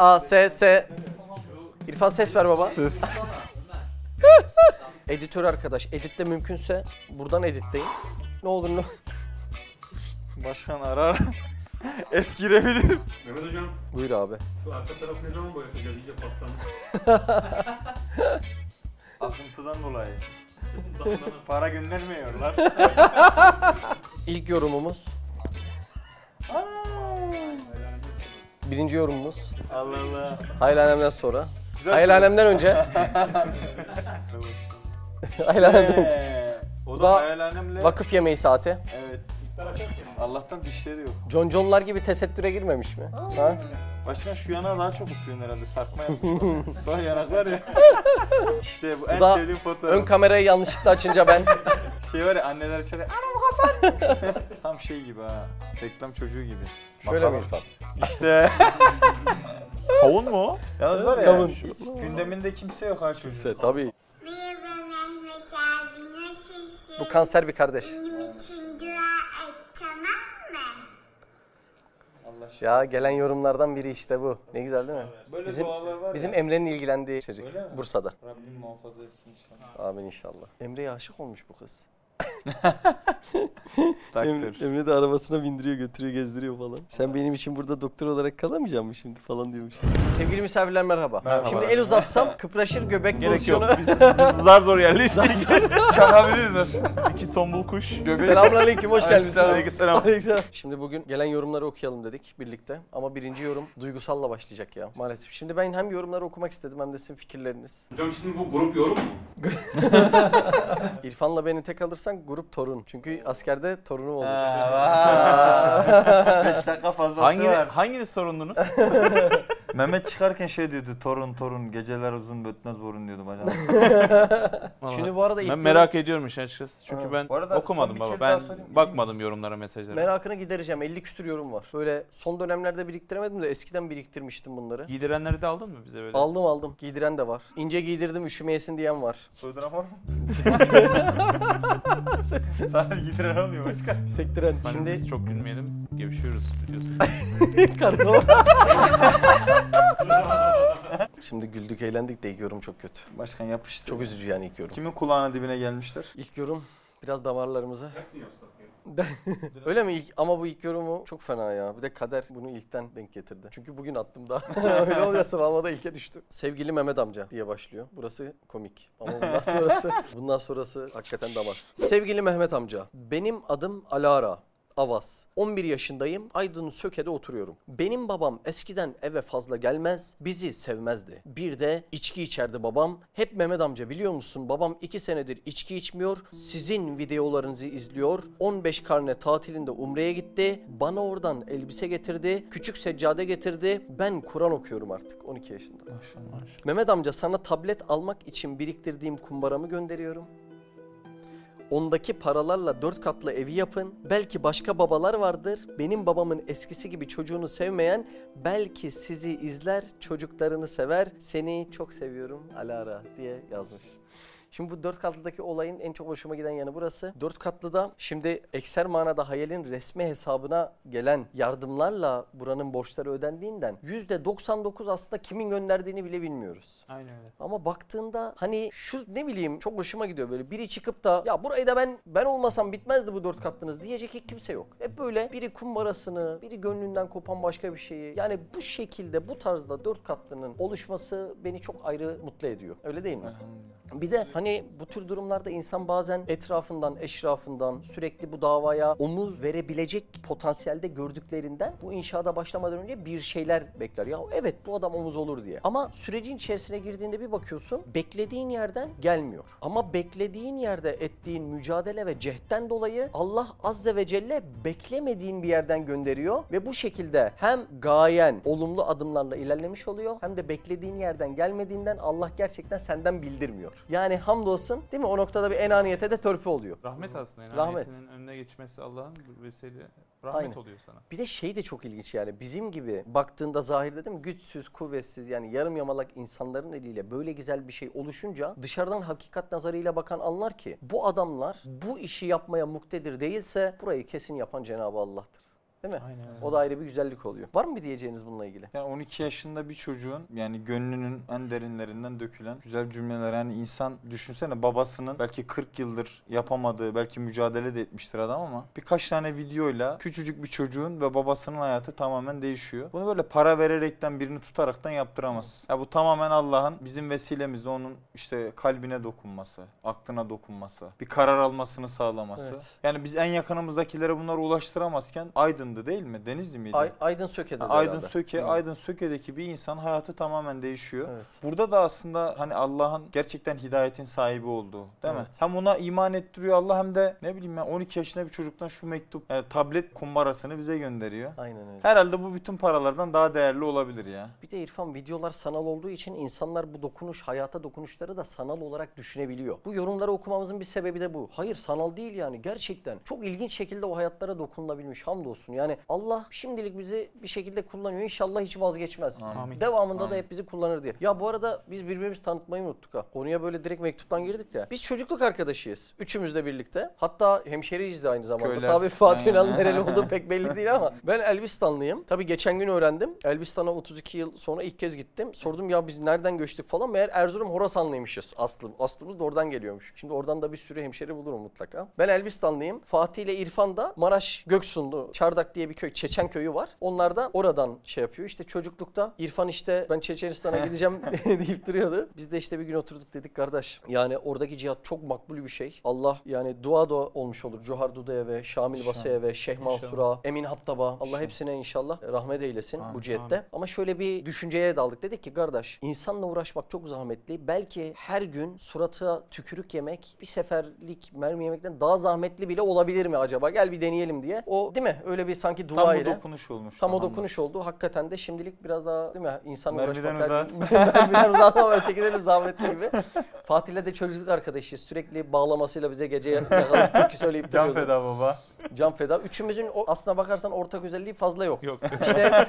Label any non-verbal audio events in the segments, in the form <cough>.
A, S, S. İrfan ses ver baba. Ses. <laughs> Editör arkadaş. Editle mümkünse buradan editleyin. Ne olur ne Başkan arar. <laughs> Eskirebilir. Mehmet hocam Buyur abi. şu arka tarafı ne zaman boyatacağız? İyice paslanmış. <laughs> Akıntıdan dolayı. Para göndermiyorlar. İlk yorumumuz. Birinci yorumumuz. Allah Allah. Hayalhanemden sonra. Güzel Hayalhanemden önce. <laughs> Hayalhanemden önce. Eee, O da da hayalhanemle. Vakıf yemeği saati. Evet. Allah'tan dişleri yok. John John'lar gibi tesettüre girmemiş mi? Ha? Başkan şu yana daha çok okuyorsun herhalde. Sarkma yapmış. <laughs> Sağ yanak var ya. <laughs> işte bu en da sevdiğim fotoğraf. Ön kamerayı yanlışlıkla açınca ben. <laughs> Şey var ya anneler içeri anam kapat. Tam şey gibi ha. Reklam çocuğu gibi. Şöyle mi Bakalım. İrfan? İşte. Kavun mu o? Yalnız var ya Kavun. hiç gündeminde kimse yok ha çocuğun. Tabii. Mehmet nasılsın? Bu kanser bir kardeş. İçin dua et tamam mı? Allah. Ya gelen yorumlardan biri işte bu. Ne güzel değil mi? Böyle Bizim dualar var bizim ya. Emre'nin ilgilendiği çocuk. Öyle mi? Bursa'da. Rabbim muhafaza etsin inşallah. Amin inşallah. Emre'ye aşık olmuş bu kız. <laughs> Takdir. Emre de arabasına bindiriyor, götürüyor, gezdiriyor falan. Sen benim için burada doktor olarak kalamayacak mısın şimdi falan diyormuş. Sevgili misafirler merhaba. Merhaba. Şimdi el uzatsam kıpraşır göbek Gerek yok. pozisyonu. Biz, biz zar zor yerleştik. <laughs> Çakabiliriz. İki tombul kuş. Göbeği Selamünaleyküm, hoş geldiniz. Aleykümselam. Aleykümselam. Şimdi bugün gelen yorumları okuyalım dedik birlikte. Ama birinci yorum duygusalla başlayacak ya maalesef. Şimdi ben hem yorumları okumak istedim hem de sizin fikirleriniz. Hocam şimdi bu grup yorum mu? <laughs> İrfan'la beni tek alırsan grup torun. Çünkü askerde torunum olur. 5 <laughs> dakika fazlası Hangi, var. hanginiz sorundunuz? <laughs> Mehmet çıkarken şey diyordu. Torun torun geceler uzun bötmez borun diyordu bacana. <laughs> Şimdi bu arada ben yorum- merak ediyorum işin açıkçası. Çünkü Ha. ben Bu arada son okumadım bir baba. kez daha Ben sorayım, iyi bakmadım yorumlara, mesajlara. Merakını gidereceğim. 50 küsür yorum var. Böyle son dönemlerde biriktiremedim de eskiden biriktirmiştim bunları. Giydirenleri de aldın mı bize böyle? Aldım aldım. Giydiren de var. İnce giydirdim üşümeyesin diyen var. Soyduran var mı? <laughs> Sadece giydiren olmuyor başka. Sektiren. Hani Şimdi biz çok gülmeyelim. Gevşiyoruz biliyorsun. <laughs> <laughs> Şimdi güldük eğlendik de ilk yorum çok kötü. Başkan yapıştı. Çok üzücü yani ilk yorum. Kimin kulağına dibine gelmişler? İlk yorum biraz damarlarımıza. Mi yapsak ya? <laughs> Öyle mi? İlk, ama bu ilk yorumu çok fena ya. Bir de kader bunu ilkten denk getirdi. Çünkü bugün attım daha. <laughs> Öyle oluyor sıralamada ilke düştü. Sevgili Mehmet amca diye başlıyor. Burası komik. Ama bundan sonrası bundan sonrası hakikaten damar. Sevgili Mehmet amca. Benim adım Alara. Avaz. 11 yaşındayım. Aydın Söke'de oturuyorum. Benim babam eskiden eve fazla gelmez, bizi sevmezdi. Bir de içki içerdi babam. Hep Mehmet amca biliyor musun? Babam 2 senedir içki içmiyor. Sizin videolarınızı izliyor. 15 karne tatilinde Umre'ye gitti. Bana oradan elbise getirdi. Küçük seccade getirdi. Ben Kur'an okuyorum artık 12 yaşında. Maşallah. Mehmet amca sana tablet almak için biriktirdiğim kumbaramı gönderiyorum. Ondaki paralarla dört katlı evi yapın. Belki başka babalar vardır. Benim babamın eskisi gibi çocuğunu sevmeyen belki sizi izler, çocuklarını sever. Seni çok seviyorum Alara diye yazmış. Şimdi bu dört katlıdaki olayın en çok hoşuma giden yanı burası. Dört katlıda şimdi ekser manada hayalin resmi hesabına gelen yardımlarla buranın borçları ödendiğinden %99 aslında kimin gönderdiğini bile bilmiyoruz. Aynen öyle. Ama baktığında hani şu ne bileyim çok hoşuma gidiyor böyle biri çıkıp da ya burayı da ben ben olmasam bitmezdi bu dört katlınız diyecek hiç kimse yok. Hep böyle biri kumbarasını, biri gönlünden kopan başka bir şeyi. Yani bu şekilde bu tarzda dört katlının oluşması beni çok ayrı mutlu ediyor. Öyle değil mi? Bir de hani bu tür durumlarda insan bazen etrafından, eşrafından sürekli bu davaya omuz verebilecek potansiyelde gördüklerinden bu inşaata başlamadan önce bir şeyler bekler. Ya evet bu adam omuz olur diye. Ama sürecin içerisine girdiğinde bir bakıyorsun beklediğin yerden gelmiyor. Ama beklediğin yerde ettiğin mücadele ve cehden dolayı Allah azze ve celle beklemediğin bir yerden gönderiyor ve bu şekilde hem gayen olumlu adımlarla ilerlemiş oluyor hem de beklediğin yerden gelmediğinden Allah gerçekten senden bildirmiyor. Yani hamdolsun değil mi o noktada bir enaniyete de törpü oluyor. Rahmet aslında. Yani Rahmet. Önüne geçmesi Allah'ın vesile rahmet Aynen. oluyor sana. Bir de şey de çok ilginç yani bizim gibi baktığında zahirde değil mi güçsüz, kuvvetsiz yani yarım yamalak insanların eliyle böyle güzel bir şey oluşunca dışarıdan hakikat nazarıyla bakan anlar ki bu adamlar bu işi yapmaya muktedir değilse burayı kesin yapan Cenab-ı Allah'tır. Değil mi? Aynen. O da ayrı bir güzellik oluyor. Var mı bir diyeceğiniz bununla ilgili? Yani 12 yaşında bir çocuğun yani gönlünün en derinlerinden dökülen güzel cümleler. Yani insan düşünsene babasının belki 40 yıldır yapamadığı, belki mücadele de etmiştir adam ama birkaç tane videoyla küçücük bir çocuğun ve babasının hayatı tamamen değişiyor. Bunu böyle para vererekten birini tutaraktan yaptıramaz. Ya bu tamamen Allah'ın bizim vesilemizle onun işte kalbine dokunması, aklına dokunması, bir karar almasını sağlaması. Evet. Yani biz en yakınımızdakilere bunları ulaştıramazken Aydın'dı değil mi? Denizli miydi? Ay, Aydın Söke'de de Aydın herhalde. Söke, Evet. Aydın Söke'deki bir insan hayatı tamamen değişiyor. Evet. Burada da aslında hani Allah'ın gerçekten hidayetin sahibi olduğu değil mi? Evet. Hem ona iman ettiriyor Allah hem de ne bileyim ben 12 yaşında bir çocuktan şu mektup, yani tablet kumbarasını bize gönderiyor. Aynen öyle. Herhalde bu bütün paralardan daha değerli olabilir ya. Bir de İrfan videolar sanal olduğu için insanlar bu dokunuş, hayata dokunuşları da sanal olarak düşünebiliyor. Bu yorumları okumamızın bir sebebi de bu. Hayır sanal değil yani gerçekten. Çok ilginç şekilde o hayatlara dokunulabilmiş hamdolsun. Yani Allah şimdilik bizi bir şekilde kullanıyor. İnşallah hiç vazgeçmez. Amin. Devamında da Amin. hep bizi kullanır diye. Ya bu arada biz birbirimizi tanıtmayı unuttuk ha. Konuya böyle direkt mektuptan girdik de. Biz çocukluk arkadaşıyız. Üçümüz de birlikte. Hatta hemşeriyiz de aynı zamanda. Köyler. Tabii Fatih. Ünal'ın nereli olduğu <laughs> pek belli değil ama. Ben Elbistanlıyım. Tabii geçen gün öğrendim. Elbistan'a 32 yıl sonra ilk kez gittim. Sordum ya biz nereden göçtük falan. Meğer Erzurum Horasanlıymışız aslım. Aslımız da oradan geliyormuş. Şimdi oradan da bir sürü hemşeri bulurum mutlaka. Ben Elbistanlıyım. Fatih ile İrfan da Maraş Göksunlu Çardak diye bir köy, Çeçen köyü var. Onlar da oradan şey yapıyor. İşte çocuklukta İrfan işte ben Çeçenistan'a gideceğim <laughs> deyip duruyordu. Biz de işte bir gün oturduk dedik kardeş. Yani oradaki cihat çok makbul bir şey. Allah yani dua da olmuş olur. Cuhar Duda'ya ve Şamil. Basa'ya ve Şeyh Mansur'a, Emin Hattab'a. Allah İnşallah. hepsine inşallah rahmet eylesin Amin, bu cihette. Ama şöyle bir düşünceye daldık. Dedik ki kardeş insanla uğraşmak çok zahmetli. Belki her gün surata tükürük yemek bir seferlik mermi yemekten daha zahmetli bile olabilir mi acaba? Gel bir deneyelim diye. O değil mi? Öyle bir sanki dua Tam ile. dokunuş olmuş. Tam o dokunuş oldu. Hakikaten de şimdilik biraz daha değil mi? İnsanla Mermiden uğraşmak. <laughs> Mermiden uzağız ama ötekilerin zahmetli gibi. Fatih'le de çocukluk arkadaşıyız. Sürekli bağlamasıyla bize gece yakalayıp türkü söyleyip Can duruyordu. feda baba. Can feda. Üçümüzün o- aslına bakarsan ortak özelliği fazla yok. Yok. İşte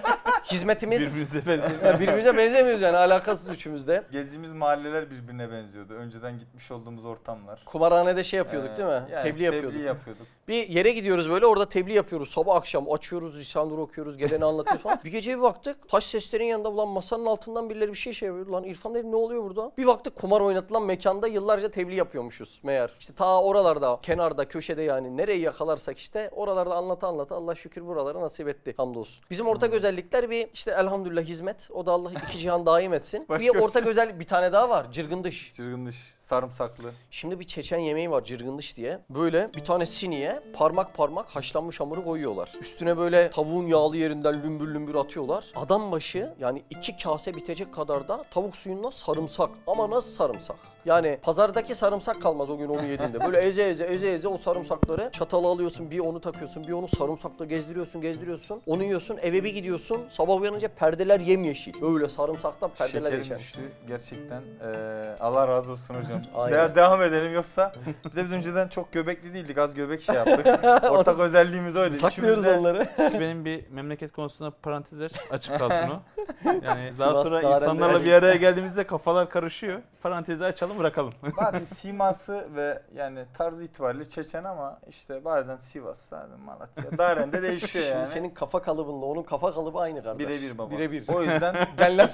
hizmetimiz Birbirimize <laughs> benziyor. Ya birbirimize benzemiyoruz yani alakasız üçümüzde. Gezdiğimiz mahalleler birbirine benziyordu. Önceden gitmiş olduğumuz ortamlar. Kumarhanede şey yapıyorduk Ee, değil mi? yani tebliğ yapıyorduk. Tebliğ yapıyorduk. Bir yere gidiyoruz böyle orada tebliğ yapıyoruz. Sabah akşam açıyoruz, Risale-i Nur okuyoruz, geleni anlatıyoruz falan. <laughs> bir gece bir baktık taş seslerin yanında ulan masanın altından birileri bir şey şey yapıyordu. Lan İrfan dedim ne oluyor burada? Bir baktık kumar oynatılan mekanda yıllarca tebliğ yapıyormuşuz meğer. İşte ta oralarda, kenarda, köşede yani nereyi yakalarsak işte oralarda anlata anlata Allah şükür buraları nasip etti hamdolsun. Bizim ortak özellikler bir işte elhamdülillah hizmet. O da Allah iki cihan daim etsin. <laughs> Başka bir ortak özellik bir tane daha var. Cırgın dış. Çırgın dış, sarımsaklı. Şimdi bir Çeçen yemeği var cırgın dış diye. Böyle bir tane siniye parmak parmak haşlanmış hamuru koyuyorlar. Üstüne böyle tavuğun yağlı yerinden lümbür lümbür atıyorlar. Adam başı yani iki kase bitecek kadar da tavuk suyundan sarımsak. Ama nasıl sarımsak? Yani pazardaki sarımsak kalmaz o gün onu yediğinde. Böyle eze eze eze eze o sarımsakları çatala alıyorsun bir onu takıyorsun bir onu sarımsakla gezdiriyorsun gezdiriyorsun. Onu yiyorsun eve bir gidiyorsun sabah uyanınca perdeler yemyeşil. Böyle sarımsaktan perdeler Şekerim yeşil. düştü gerçekten. Ee, Allah razı olsun hocam. <laughs> Aynen. De- devam edelim yoksa bir de biz önceden çok göbekli değildik. Az göbek şey yaptık. <laughs> Ortak özelliğimiz oydu. Saklıyoruz İçimizde- onları. <laughs> benim bir memleket konusunda parantezler açık kalsın o. Yani daha Sivas sonra insanlarla bir araya geldiğimizde kafalar karışıyor. Parantezi açalım bırakalım. Abi <laughs> siması ve yani tarz itibariyle Çeçen ama işte bazen Sivas, bazen Malatya. Darende değişiyor Şimdi yani. senin kafa kalıbınla onun kafa kalıbı aynı kardeş. Birebir baba. Birebir. O yüzden <laughs> Genler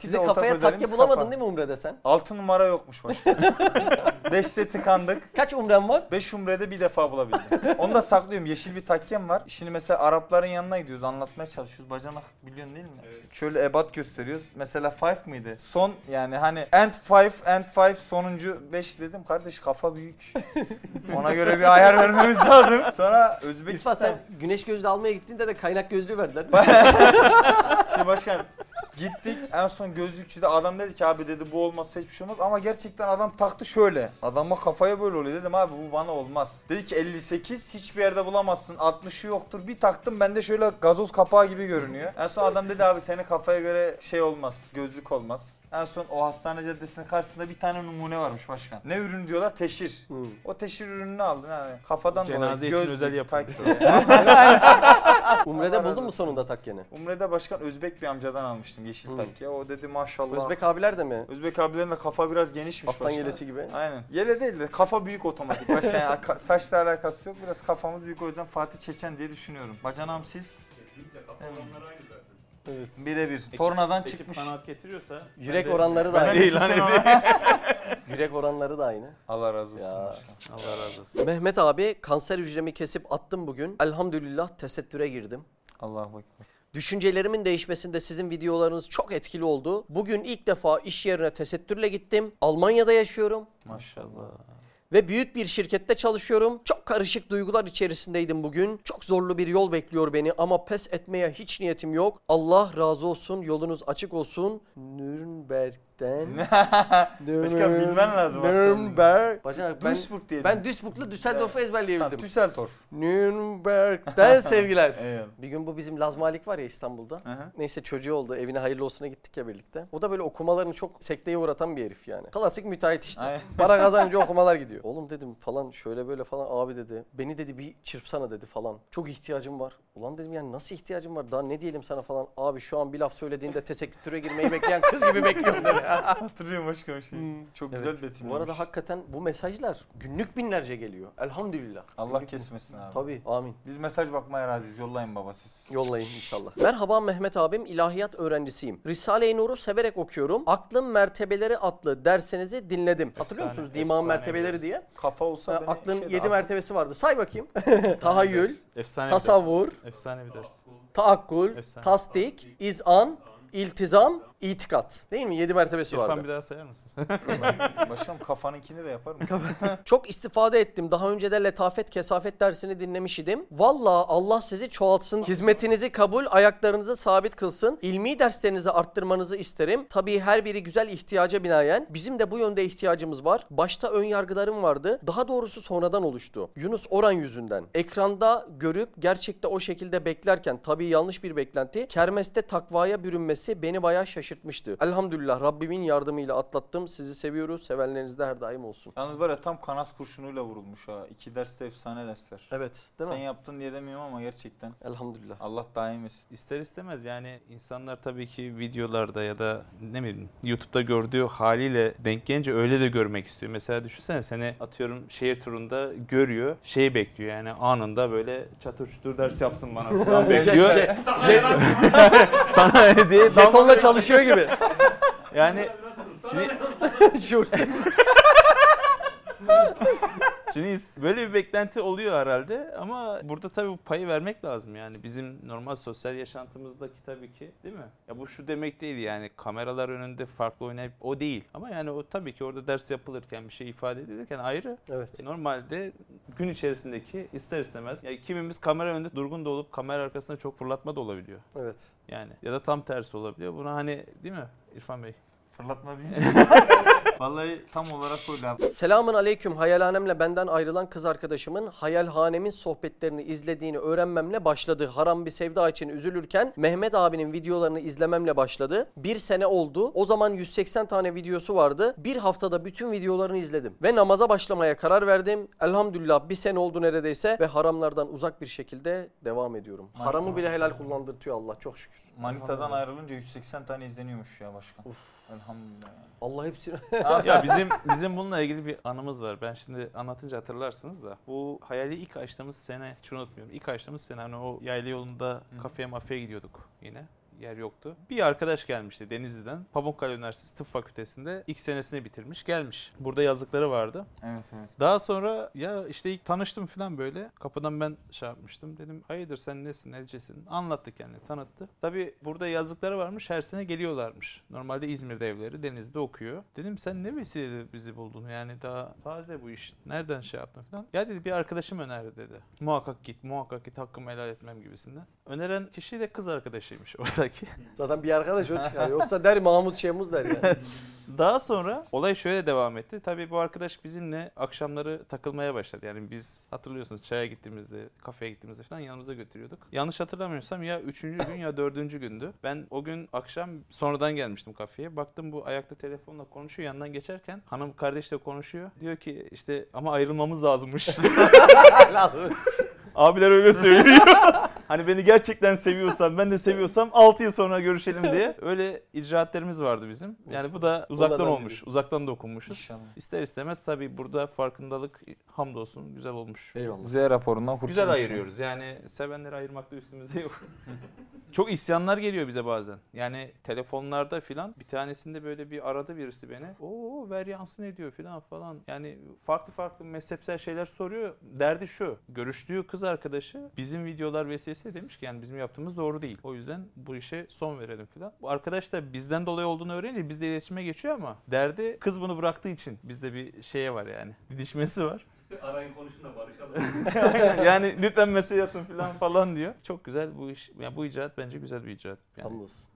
Sizi ortak kafaya takke bulamadın kafa. değil mi Umre'de sen? 6 numara yokmuş başka. <laughs> Beşte tıkandık. Kaç umren var? 5 umrede bir defa bulabildim. Onu da saklıyorum. Yeşil bir takkem var. Şimdi mesela Arapların yanına gidiyoruz. Anlatmaya çalışıyoruz. Bacanak biliyorsun değil mi? Şöyle ebat gösteriyoruz. Mesela 5 mıydı? Son yani hani end 5 end 5 sonuncu 5 dedim. Kardeş kafa büyük. <laughs> Ona göre bir ayar vermemiz lazım. Sonra Özbekistan. sen güneş gözlüğü almaya gittiğinde de kaynak gözlüğü verdiler. <laughs> Şimdi başkan gittik en son gözlükçüde adam dedi ki abi dedi bu olmazsa hiçbir şey olmaz ama gerçekten adam taktı şöyle. Adama kafaya böyle oluyor dedim abi bu bana olmaz. Dedi ki 58 hiçbir yerde bulamazsın 60'ı yoktur bir taktım bende şöyle gazoz kapağı gibi görünüyor. En son adam dedi abi senin kafaya göre şey olmaz gözlük olmaz. En son o hastane caddesinin karşısında bir tane numune varmış başkan. Ne ürün diyorlar? Teşhir. Hmm. O teşhir ürününü aldın yani. Kafadan Cenaze dolayı için gözlük, özel yapılmış. <laughs> Umre'de buldun mu sonunda takkeni? Umre'de başkan Özbek bir amcadan almıştım yeşil takke. O dedi maşallah. Özbek abiler de mi? Özbek abilerin de kafa biraz genişmiş. Aslan yelesi gibi. Aynen. Yele değil de kafa büyük otomatik. Başka yani <laughs> saçla alakası yok. Biraz kafamız büyük o yüzden Fatih Çeçen diye düşünüyorum. Bacanam siz Kesinlikle kafa olanlar aynı zaten. Evet. birebir. Tornadan Ekip çıkmış. kanaat getiriyorsa Yürek de- oranları da aynı. ilan <laughs> Yürek oranları da aynı. Allah razı olsun. Ya. maşallah. Allah razı olsun. Mehmet abi kanser hücremi kesip attım bugün. Elhamdülillah tesettüre girdim. Allahu ekber. Düşüncelerimin değişmesinde sizin videolarınız çok etkili oldu. Bugün ilk defa iş yerine tesettürle gittim. Almanya'da yaşıyorum Maşallah. ve büyük bir şirkette çalışıyorum. Çok karışık duygular içerisindeydim bugün. Çok zorlu bir yol bekliyor beni ama pes etmeye hiç niyetim yok. Allah razı olsun, yolunuz açık olsun. Nürnberg'den. <laughs> Başkan bilmen lazım aslında. Nürnberg. Bacanak ben, Duisburg diyelim. ben Duisburg'la Düsseldorf'u Tamam, ezberleyebildim. Düsseldorf. Nürnberg'den <laughs> sevgiler. Eyvallah. Bir gün bu bizim Laz Malik var ya İstanbul'da. Neyse çocuğu oldu. Evine hayırlı olsuna gittik ya birlikte. O da böyle okumalarını çok sekteye uğratan bir herif yani. Klasik müteahhit işte. Aynen. <laughs> Para kazanınca okumalar gidiyor. Oğlum dedim falan şöyle böyle falan abi dedi. Beni dedi bir çırpsana dedi falan. Çok ihtiyacım var. Ulan dedim yani nasıl ihtiyacım var? Daha ne diyelim sana falan. Abi şu an bir laf söylediğinde tesettüre girmeyi bekleyen kız gibi bekliyorum dedi. <laughs> Hatırlıyorum başka bir şey. Çok güzel Evet. betimlemiş. Bu arada hakikaten bu mesajlar günlük binlerce geliyor. Elhamdülillah. Allah Günlük- kesmesin abi. Tabii amin. Biz mesaj bakmaya razıyız. Yollayın baba siz. Yollayın inşallah. Merhaba Mehmet abim, ilahiyat öğrencisiyim. Risale-i Nur'u severek okuyorum. Aklın Mertebeleri adlı dersinizi dinledim. Hatırlıyor Efsane, musunuz? Dimağın efsane mertebeleri diye. Kafa olsa Ha, beni aklın yedi mertebesi vardı. Say bakayım. Tahayyül, <laughs> Efsane tasavvur. Efsane bir ders. taakkul, Efsane. tasdik, izan, iltizam, itikat. Değil mi? Yedi mertebesi İrfan vardı. bir daha sayar mısın? <laughs> Başkanım kafanınkini de yaparım. <laughs> <laughs> Çok istifade ettim. Daha önce de letafet kesafet dersini dinlemiş idim. Valla Allah sizi çoğaltsın. Hizmetinizi kabul, ayaklarınızı sabit kılsın. İlmi derslerinizi arttırmanızı isterim. Tabii her biri güzel ihtiyaca binaen. Bizim de bu yönde ihtiyacımız var. Başta ön yargılarım vardı. Daha doğrusu sonradan oluştu. Yunus Oran yüzünden. Ekranda görüp gerçekte o şekilde beklerken tabii yanlış bir beklenti. Kermeste takvaya bürünmesi beni bayağı şaşırtmıştı. Elhamdülillah Rabbimin yardımıyla atlattım. Sizi seviyoruz. Sevenleriniz de her daim olsun. Yalnız var ya tam kanas kurşunuyla vurulmuş ha. İki derste efsane dersler. Evet, değil Sen mi? yaptın diye demiyorum ama gerçekten. Elhamdülillah. Allah daim etsin. İster istemez yani insanlar tabii ki videolarda ya da ne bileyim YouTube'da gördüğü haliyle denk gelince öyle de görmek istiyor. Mesela düşünsene seni atıyorum şehir turunda görüyor, şey bekliyor yani anında böyle çatır çutur ders yapsın bana falan <laughs> bekliyor. Şey- Şey, <laughs> Sana hediye Jetonla çalışıyor gibi. yani şimdi, <laughs> <laughs> Şurası. Şimdi böyle bir beklenti oluyor herhalde ama burada tabii bu payı vermek lazım yani bizim normal sosyal yaşantımızdaki tabii ki değil mi? Ya bu şu demek değil yani kameralar önünde farklı oynayıp o değil ama yani o tabii ki orada ders yapılırken bir şey ifade edilirken ayrı. Evet. Normalde gün içerisindeki ister istemez yani kimimiz kamera önünde durgun da olup kamera arkasında çok fırlatma da olabiliyor. Evet. Yani ya da tam tersi olabiliyor. Buna hani değil mi İrfan Bey? Fırlatma deyince. <laughs> Vallahi tam olarak öyle abi. Selamun aleyküm. Hayalhanemle benden ayrılan kız arkadaşımın hayalhanemin sohbetlerini izlediğini öğrenmemle başladı. Haram bir sevda için üzülürken Mehmet abinin videolarını izlememle başladı. Bir sene oldu. O zaman 180 tane videosu vardı. Bir haftada bütün videolarını izledim. Ve namaza başlamaya karar verdim. Elhamdülillah bir sene oldu neredeyse ve haramlardan uzak bir şekilde devam ediyorum. Haramı bile helal kullandırtıyor Allah çok şükür. Manitadan ayrılınca 180 tane izleniyormuş ya başkan. Elhamdülillah yani. Allah hepsini... <laughs> ya bizim bizim bununla ilgili bir anımız var. Ben şimdi anlatınca hatırlarsınız da. Bu hayali ilk açtığımız sene hiç unutmuyorum. İlk açtığımız sene hani o yayla yolunda kafeye mafya gidiyorduk yine. Yer yoktu. Bir arkadaş gelmişti Denizli'den. Pamukkale Üniversitesi Tıp Fakültesi'nde ilk senesini bitirmiş. Gelmiş. Burada yazdıkları vardı. Evet evet. Daha sonra ya işte ilk tanıştım falan böyle. Kapıdan ben şey yapmıştım. Dedim hayırdır sen nesin necesin? Anlattı kendini tanıttı. Tabi burada yazdıkları varmış her sene geliyorlarmış. Normalde İzmir'de evleri Denizli'de okuyor. Dedim sen ne vesileyle bizi buldun yani daha taze bu iş. Nereden şey yaptın falan. Ya dedi bir arkadaşım önerdi dedi. Muhakkak git muhakkak git hakkımı helal etmem gibisinden. Öneren kişi de kız arkadaşıymış <laughs> oradaki. <laughs> Zaten bir arkadaş o çıkar. Yoksa der Mahmut Şemuz der yani. <laughs> Daha sonra olay şöyle devam etti. Tabii bu arkadaş bizimle akşamları takılmaya başladı. Yani biz hatırlıyorsunuz çaya gittiğimizde, kafeye gittiğimizde falan yanımıza götürüyorduk. Yanlış hatırlamıyorsam ya üçüncü gün ya dördüncü gündü. Ben o gün akşam sonradan gelmiştim kafeye. Baktım bu ayakta telefonla konuşuyor. Yandan geçerken hanım kardeşle konuşuyor. Diyor ki işte ama ayrılmamız lazımmış. <laughs> Abiler öyle söylüyor. Hani beni gerçekten seviyorsan, ben de seviyorsam 6 yıl sonra görüşelim diye. Öyle icraatlerimiz vardı bizim. Yani bu da uzaktan olmuş. Uzaktan dokunmuşuz. İnşallah. İster istemez tabii burada farkındalık hamdolsun güzel olmuş. Eyvallah. Z raporundan kurtulmuş. Güzel ayırıyoruz. Yani sevenleri ayırmakta üstümüzde yok. <laughs> Çok isyanlar geliyor bize bazen. Yani telefonlarda filan bir tanesinde böyle bir aradı birisi beni. Oo ver yansın ediyor filan falan. Yani farklı farklı mezhepsel şeyler soruyor. Derdi şu. Görüştüğü kız arkadaşı bizim videolar vesilesiyle demiş ki yani bizim yaptığımız doğru değil. O yüzden bu işe son verelim filan. Bu arkadaş da bizden dolayı olduğunu öğrenince bizle iletişime geçiyor ama derdi kız bunu bıraktığı için bizde bir şeye var yani. Didişmesi var. <laughs> Arayın konuşun da barışalım. <laughs> yani lütfen mesaj atın falan falan diyor. Çok güzel bu iş. Yani bu icraat bence güzel bir icraat. Yani Hamdolsun.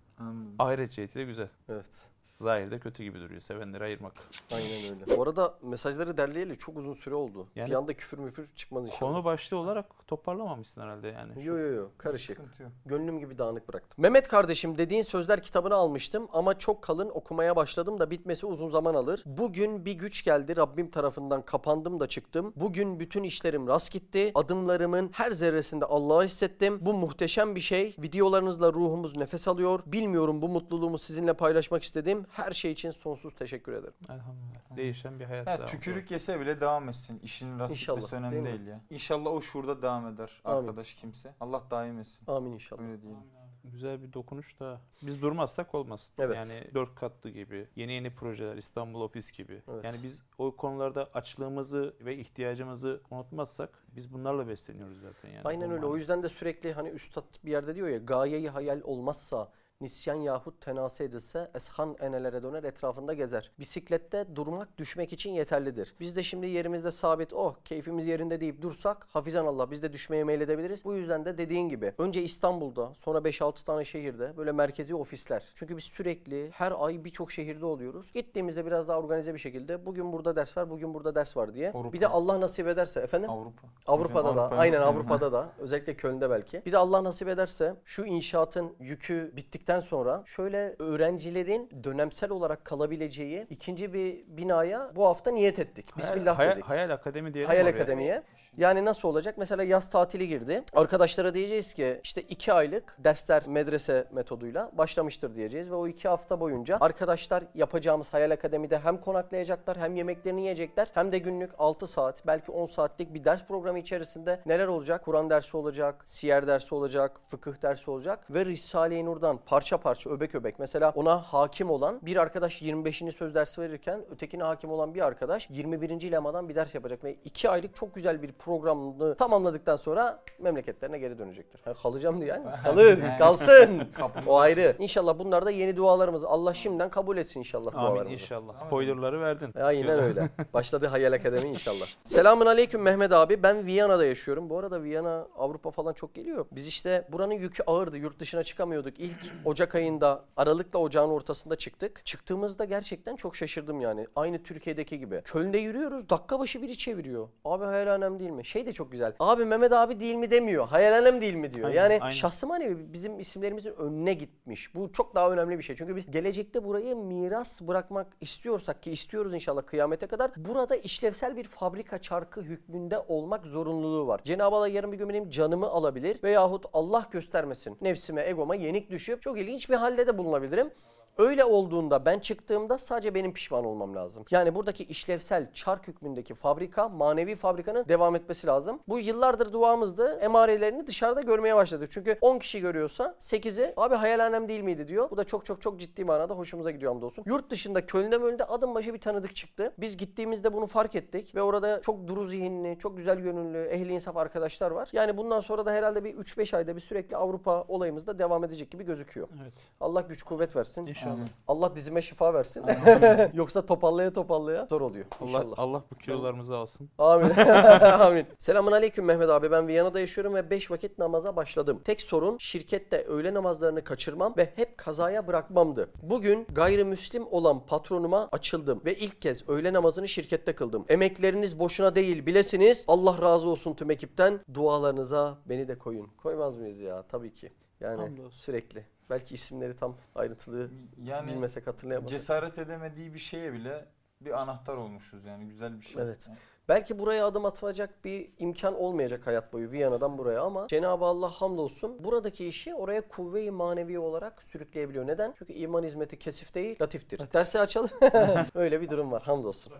Ahiret ciheti de güzel. Evet. Zahirde kötü gibi duruyor. Sevenleri ayırmak. Aynen öyle. Bu arada mesajları derleyeli çok uzun süre oldu. Yani- bir anda küfür müfür çıkmaz inşallah. Konu başlığı olarak toparlamamışsın herhalde yani. Yo yo yo karışık. Gönlüm gibi dağınık bıraktım. Mehmet kardeşim dediğin sözler kitabını almıştım ama çok kalın okumaya başladım da bitmesi uzun zaman alır. Bugün bir güç geldi Rabbim tarafından kapandım da çıktım. Bugün bütün işlerim rast gitti. Adımlarımın her zerresinde Allah'ı hissettim. Bu muhteşem bir şey. Videolarınızla ruhumuz nefes alıyor. Bilmiyorum bu mutluluğumu sizinle paylaşmak istedim. Her şey için sonsuz teşekkür ederim. Elhamdülillah. Değişen bir hayat Ha, tükürük yese bile devam etsin. İşin rast İnşallah, gitmesi önemli değil değil, ya. İnşallah o şurada devam eder Amin. arkadaş kimse. Allah daim etsin. Amin inşallah. Öyle diyelim. Güzel bir dokunuş da biz durmazsak olmaz. Evet. Yani dört katlı gibi, yeni yeni projeler, İstanbul Ofis gibi. Evet. Yani biz o konularda açlığımızı ve ihtiyacımızı unutmazsak biz bunlarla besleniyoruz zaten yani. Aynen Bu öyle. O yüzden de sürekli hani üstad bir yerde diyor ya gayeyi hayal olmazsa nisyan yahut tenase edilse eshan enelere döner etrafında gezer. Bisiklette durmak düşmek için yeterlidir. Biz de şimdi yerimizde sabit oh keyfimiz yerinde deyip dursak hafizan Allah biz de düşmeye meyledebiliriz. Bu yüzden de dediğin gibi önce İstanbul'da sonra 5-6 tane şehirde böyle merkezi ofisler. Çünkü biz sürekli her ay birçok şehirde oluyoruz. Gittiğimizde biraz daha organize bir şekilde bugün burada ders var bugün burada ders var diye. Avrupa. Bir de Allah nasip ederse efendim. Avrupa. Avrupa'da Hocam, da Avrupa'ya aynen. Avrupa'da da özellikle Köln'de belki. Bir de Allah nasip ederse şu inşaatın yükü bittikten sonra şöyle öğrencilerin dönemsel olarak kalabileceği ikinci bir binaya bu hafta niyet ettik. Bismillah hayal, dedik. Hayal Akademi diyelim Hayal oraya. Akademi'ye. Yani nasıl olacak? Mesela yaz tatili girdi. Arkadaşlara diyeceğiz ki işte iki aylık dersler medrese metoduyla başlamıştır diyeceğiz. Ve o iki hafta boyunca arkadaşlar yapacağımız Hayal Akademi'de hem konaklayacaklar hem yemeklerini yiyecekler. Hem de günlük 6 saat belki 10 saatlik bir ders programı içerisinde neler olacak? Kur'an dersi olacak, siyer dersi olacak, fıkıh dersi olacak. Ve Risale-i Nur'dan parça parça öbek öbek. Mesela ona hakim olan bir arkadaş 25. söz dersi verirken ötekine hakim olan bir arkadaş 21. lemadan bir ders yapacak. Ve iki aylık çok güzel bir programını tamamladıktan sonra memleketlerine geri dönecektir. Ha, kalacağım diye yani. <laughs> Kalır, kalsın. <laughs> o ayrı. İnşallah bunlar da yeni dualarımız. Allah şimdiden kabul etsin inşallah Amin dualarımızı. inşallah. Spoilerları verdin. Aynen öyle. <laughs> Başladı Hayal Akademi inşallah. Selamun aleyküm Mehmet abi. Ben Viyana'da yaşıyorum. Bu arada Viyana Avrupa falan çok geliyor. Biz işte buranın yükü ağırdı. Yurt dışına çıkamıyorduk. İlk Ocak ayında Aralık'la Ocağın ortasında çıktık. Çıktığımızda gerçekten çok şaşırdım yani. Aynı Türkiye'deki gibi. Köln'de yürüyoruz. Dakika başı biri çeviriyor. Abi hayalhanem değil mi? Şey de çok güzel. Abi Mehmet abi değil mi demiyor. Hayalhanem değil mi diyor. Aynen, yani aynen. şahsı manevi bizim isimlerimizin önüne gitmiş. Bu çok daha önemli bir şey. Çünkü biz gelecekte burayı miras bırakmak istiyorsak ki istiyoruz inşallah kıyamete kadar burada işlevsel bir fabrika çarkı hükmünde olmak zorunluluğu var. Cenab-ı Allah yarın bir gün benim canımı alabilir veyahut Allah göstermesin nefsime, egoma yenik düşüp çok ilginç bir halde de bulunabilirim. Öyle olduğunda ben çıktığımda sadece benim pişman olmam lazım. Yani buradaki işlevsel çark hükmündeki fabrika, manevi fabrikanın devam etmesi lazım. Bu yıllardır duamızdı. Emarelerini dışarıda görmeye başladık. Çünkü 10 kişi görüyorsa 8'i abi hayalhanem değil miydi diyor. Bu da çok çok çok ciddi manada hoşumuza gidiyor hamdolsun. Yurt dışında Köln'de Möln'de adım başı bir tanıdık çıktı. Biz gittiğimizde bunu fark ettik ve orada çok duru zihinli, çok güzel gönüllü, ehli insaf arkadaşlar var. Yani bundan sonra da herhalde bir 3-5 ayda bir sürekli Avrupa olayımız da devam edecek gibi gözüküyor. Evet. Allah güç kuvvet versin. İnşallah. Allah dizime şifa versin. <laughs> Yoksa topallaya topallaya zor oluyor Allah, inşallah. Allah bu kilolarımızı alsın. Amin. <laughs> Amin. Selamun aleyküm Mehmet abi. Ben Viyana'da yaşıyorum ve 5 vakit namaza başladım. Tek sorun şirkette öğle namazlarını kaçırmam ve hep kazaya bırakmamdı. Bugün gayrimüslim olan patronuma açıldım ve ilk kez öğle namazını şirkette kıldım. Emekleriniz boşuna değil bilesiniz. Allah razı olsun tüm ekipten. Dualarınıza beni de koyun. Koymaz mıyız ya? Tabii ki. Yani Hamdolsun. sürekli. Belki isimleri tam ayrıntılı Yani bilmesek hatırlayamasak. cesaret edemediği bir şeye bile bir anahtar olmuşuz yani güzel bir şey. Evet. Belki buraya adım atacak bir imkan olmayacak hayat boyu Viyana'dan buraya ama Cenab-ı Allah hamdolsun buradaki işi oraya kuvve-i manevi olarak sürükleyebiliyor. Neden? Çünkü iman hizmeti kesif değil, latiftir. Dersi açalım. <laughs> Öyle bir durum var hamdolsun.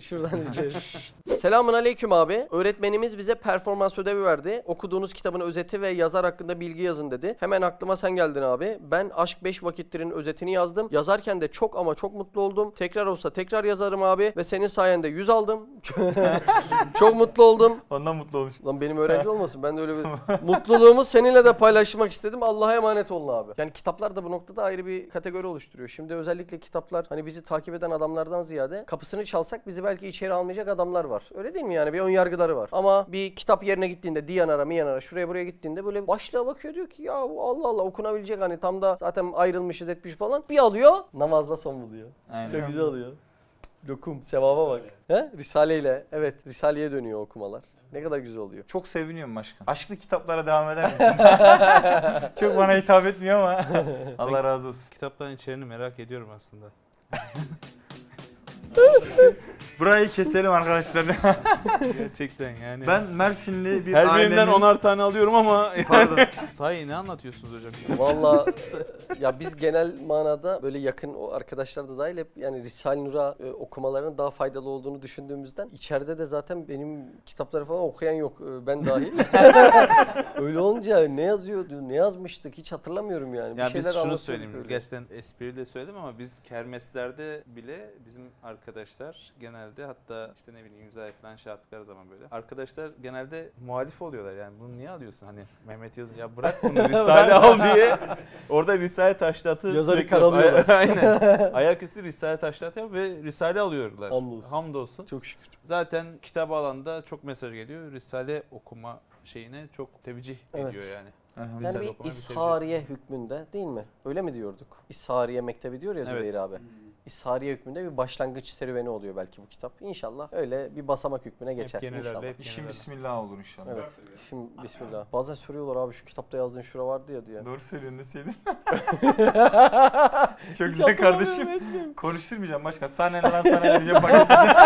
Şuradan izleyelim. Selamun aleyküm abi. Öğretmenimiz bize performans ödevi verdi. Okuduğunuz kitabın özeti ve yazar hakkında bilgi yazın dedi. Hemen aklıma sen geldin abi. Ben Aşk 5 Vakittir'in özetini yazdım. Yazarken de çok ama çok mutlu oldum. Tekrar olsa tekrar yazarım abi. Ve senin sayende 100 aldım. <laughs> çok mutlu oldum. Ondan mutlu olmuş. Lan benim öğrenci olmasın. Ben de öyle bir <laughs> mutluluğumu seninle de paylaşmak istedim. Allah'a emanet olun abi. Yani kitaplar da bu noktada ayrı bir kategori oluşturuyor. Şimdi özellikle kitaplar hani bizi takip eden adamlardan ziyade kapısını çalsak bizi belki içeri almayacak adamlar var. Öyle değil mi yani? Bir ön yargıları var. Ama bir kitap yerine gittiğinde Diyanara, Miyanara şuraya buraya gittiğinde böyle başlığa bakıyor diyor ki ya Allah Allah okunabilecek hani tam da zaten ayrılmışız etmiş falan. Bir alıyor namazla son buluyor. Aynen. Çok güzel oluyor. Lokum, sevaba bak. He? Risale ile. Evet, Risale'ye dönüyor okumalar. Ne kadar güzel oluyor. Çok seviniyorum başkan. Aşklı kitaplara devam eder misin? <laughs> Çok bana hitap etmiyor ama Allah razı olsun. Kitapların içeriğini merak ediyorum aslında. <laughs> Burayı keselim arkadaşlar. <laughs> Gerçekten yani. ben Mersinli bir her ailenin... birinden onar tane alıyorum ama Pardon. <laughs> sahi ne anlatıyorsunuz hocam? Valla ya biz genel manada böyle yakın o arkadaşlar da dahil hep yani Risale-i Nur'a e, okumalarının daha faydalı olduğunu düşündüğümüzden içeride de zaten benim kitapları falan okuyan yok e, ben dahil. <laughs> Öyle olunca ne yazıyordu, ne yazmıştık hiç hatırlamıyorum yani. Ya bir biz şeyler şunu söyleyeyim. öyle. Gerçekten espri de söyledim ama biz kermeslerde bile bizim arkadaşlar genelde hatta işte ne bileyim imza falan şey yaptıkları zaman böyle. Arkadaşlar genelde muhalif oluyorlar yani bunu niye alıyorsun hani Mehmet Yaz ya bırak bunu <laughs> Risale al diye. Orada Risale taşlatı Yazarı karalıyorlar. <laughs> Aynen. <laughs> Ayaküstü Risale taşlatı yap ve Risale alıyorlar. Hamdolsun. Hamdolsun. Çok şükür. Zaten kitap alanda çok mesaj geliyor. Risale okuma şeyine çok teveccüh Evet. ediyor yani. Yani Risale bir okumaya bir tevcih. İshariye hükmünde değil mi? Öyle mi diyorduk? İshariye Mektebi diyor ya Evet. Zübeyir abi. İshariye hükmünde bir başlangıç serüveni oluyor belki bu kitap. İnşallah öyle bir basamak hükmüne geçer genellerde inşallah. hep İşin bismillah olur inşallah. Evet. Şimdi bismillah. Bazen soruyorlar abi şu kitapta yazdığın şura vardı ya diye. Doğru söylüyorsun deseydin. <laughs> Çok güzel kardeşim. Konuşturmayacağım başkan. Sana ne lan sana ne diyeceğim paketeceğim.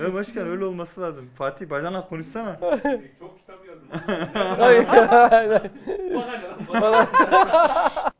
Ya başkan öyle olması lazım. Fatih bacana konuşsana. Çok kitap. Hayır.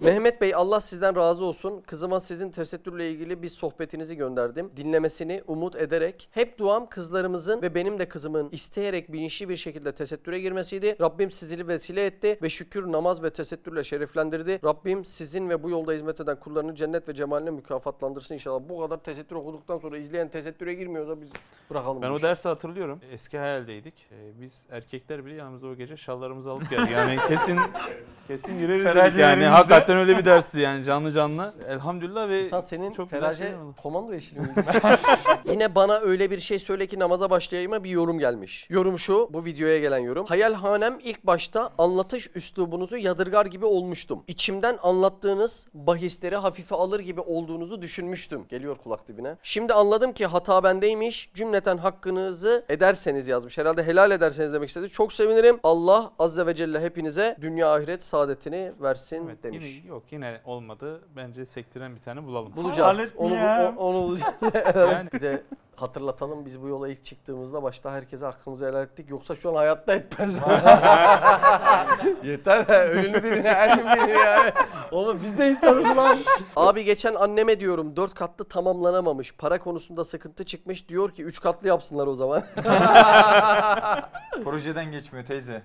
Mehmet Bey Allah sizden razı olsun. Kızıma sizin tesettürle ilgili bir sohbetinizi gönderdim. Dinlemesini umut ederek. Hep duam kızlarımızın ve benim de kızımın isteyerek bilinçli bir şekilde tesettüre girmesiydi. Rabbim sizi vesile etti ve şükür namaz ve tesettürle şereflendirdi. Rabbim sizin ve bu yolda hizmet eden kullarını cennet ve cemaline mükafatlandırsın inşallah. Bu kadar tesettür okuduktan sonra izleyen tesettüre girmiyorsa biz bırakalım. Ben o dersi hatırlıyorum. Eski hayaldeydik. Ee, biz erkekler bile yanımızda o gece şallarımızı alıp geldik. Yani kesin <laughs> kesin gireriz dedik yani. Hakikaten öyle bir dersti yani canlı canlı. Elhamdülillah ve Lan senin çok güzel Ferace şeyler oldu. komando miyiz? <laughs> <laughs> Yine bana öyle bir şey söyle ki namaza başlayayıma bir yorum gelmiş. Yorum şu, bu videoya gelen yorum. Hayalhanem ilk başta anlatış üslubunuzu yadırgar gibi olmuştum. İçimden anlattığınız bahisleri hafife alır gibi olduğunuzu düşünmüştüm. Geliyor kulak dibine. Şimdi anladım ki hata bendeymiş. Cümleten hakkınızı ederseniz yazmış. Herhalde helal ederseniz demek istedi. Çok sevinirim. Allah azze ve celle hepinize dünya ahiret saadetini versin Evet, demiş. yine yok yine olmadı. Bence sektiren bir tane bulalım. Bulacağız. Onu, o- onu bulacağız. <laughs> Yani Bir de hatırlatalım biz bu yola ilk çıktığımızda başta herkese hakkımızı helal ettik. Yoksa şu an hayatta etmez. <laughs> Yeter. Ölünü diline her gün bilir yani. Oğlum biz de insanız lan. Abi geçen anneme diyorum dört katlı tamamlanamamış. Para konusunda sıkıntı çıkmış. Diyor ki üç katlı yapsınlar o zaman. <laughs> Projeden geçmiyor teyze.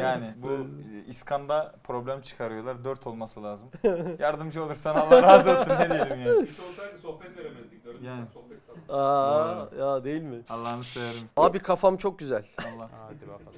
Yani bu iskanda problem çıkarıyorlar. Dört olması lazım. Yardımcı olursan Allah razı olsun ne diyelim yani. Hiç olsaydı sohbet veremezdik. Dördüncü Yani. sohbet. Aa, ya değil mi? Allah'ını severim. Abi kafam çok güzel. Allah. hadi bakalım.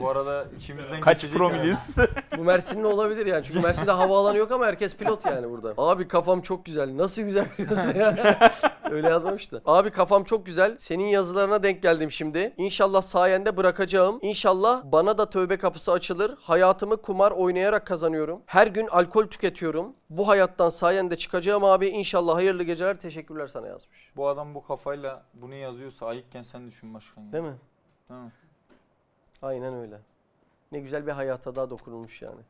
Bu arada içimizden Kaç geçecek promiliz? Bu Mersinli olabilir yani. Çünkü Mersin'de havaalanı yok ama herkes pilot yani burada. Abi kafam çok güzel. Nasıl güzel biliyorsun ya? <laughs> Öyle yazmamış da. Abi kafam çok güzel. Senin yazılarına denk geldim şimdi. İnşallah sayende bırakacağım. İnşallah bana da tövbe kapısı açılır. Hayatımı kumar oynayarak kazanıyorum. Her gün alkol tüketiyorum. Bu hayattan sayende çıkacağım abi. İnşallah hayırlı geceler. Teşekkürler sana yazmış. Bu adam bu kafayla bunu yazıyorsa ayıkken sen düşün başkan. ya. Değil mi? Değil mi? Aynen öyle. Ne güzel bir hayata daha dokunulmuş yani.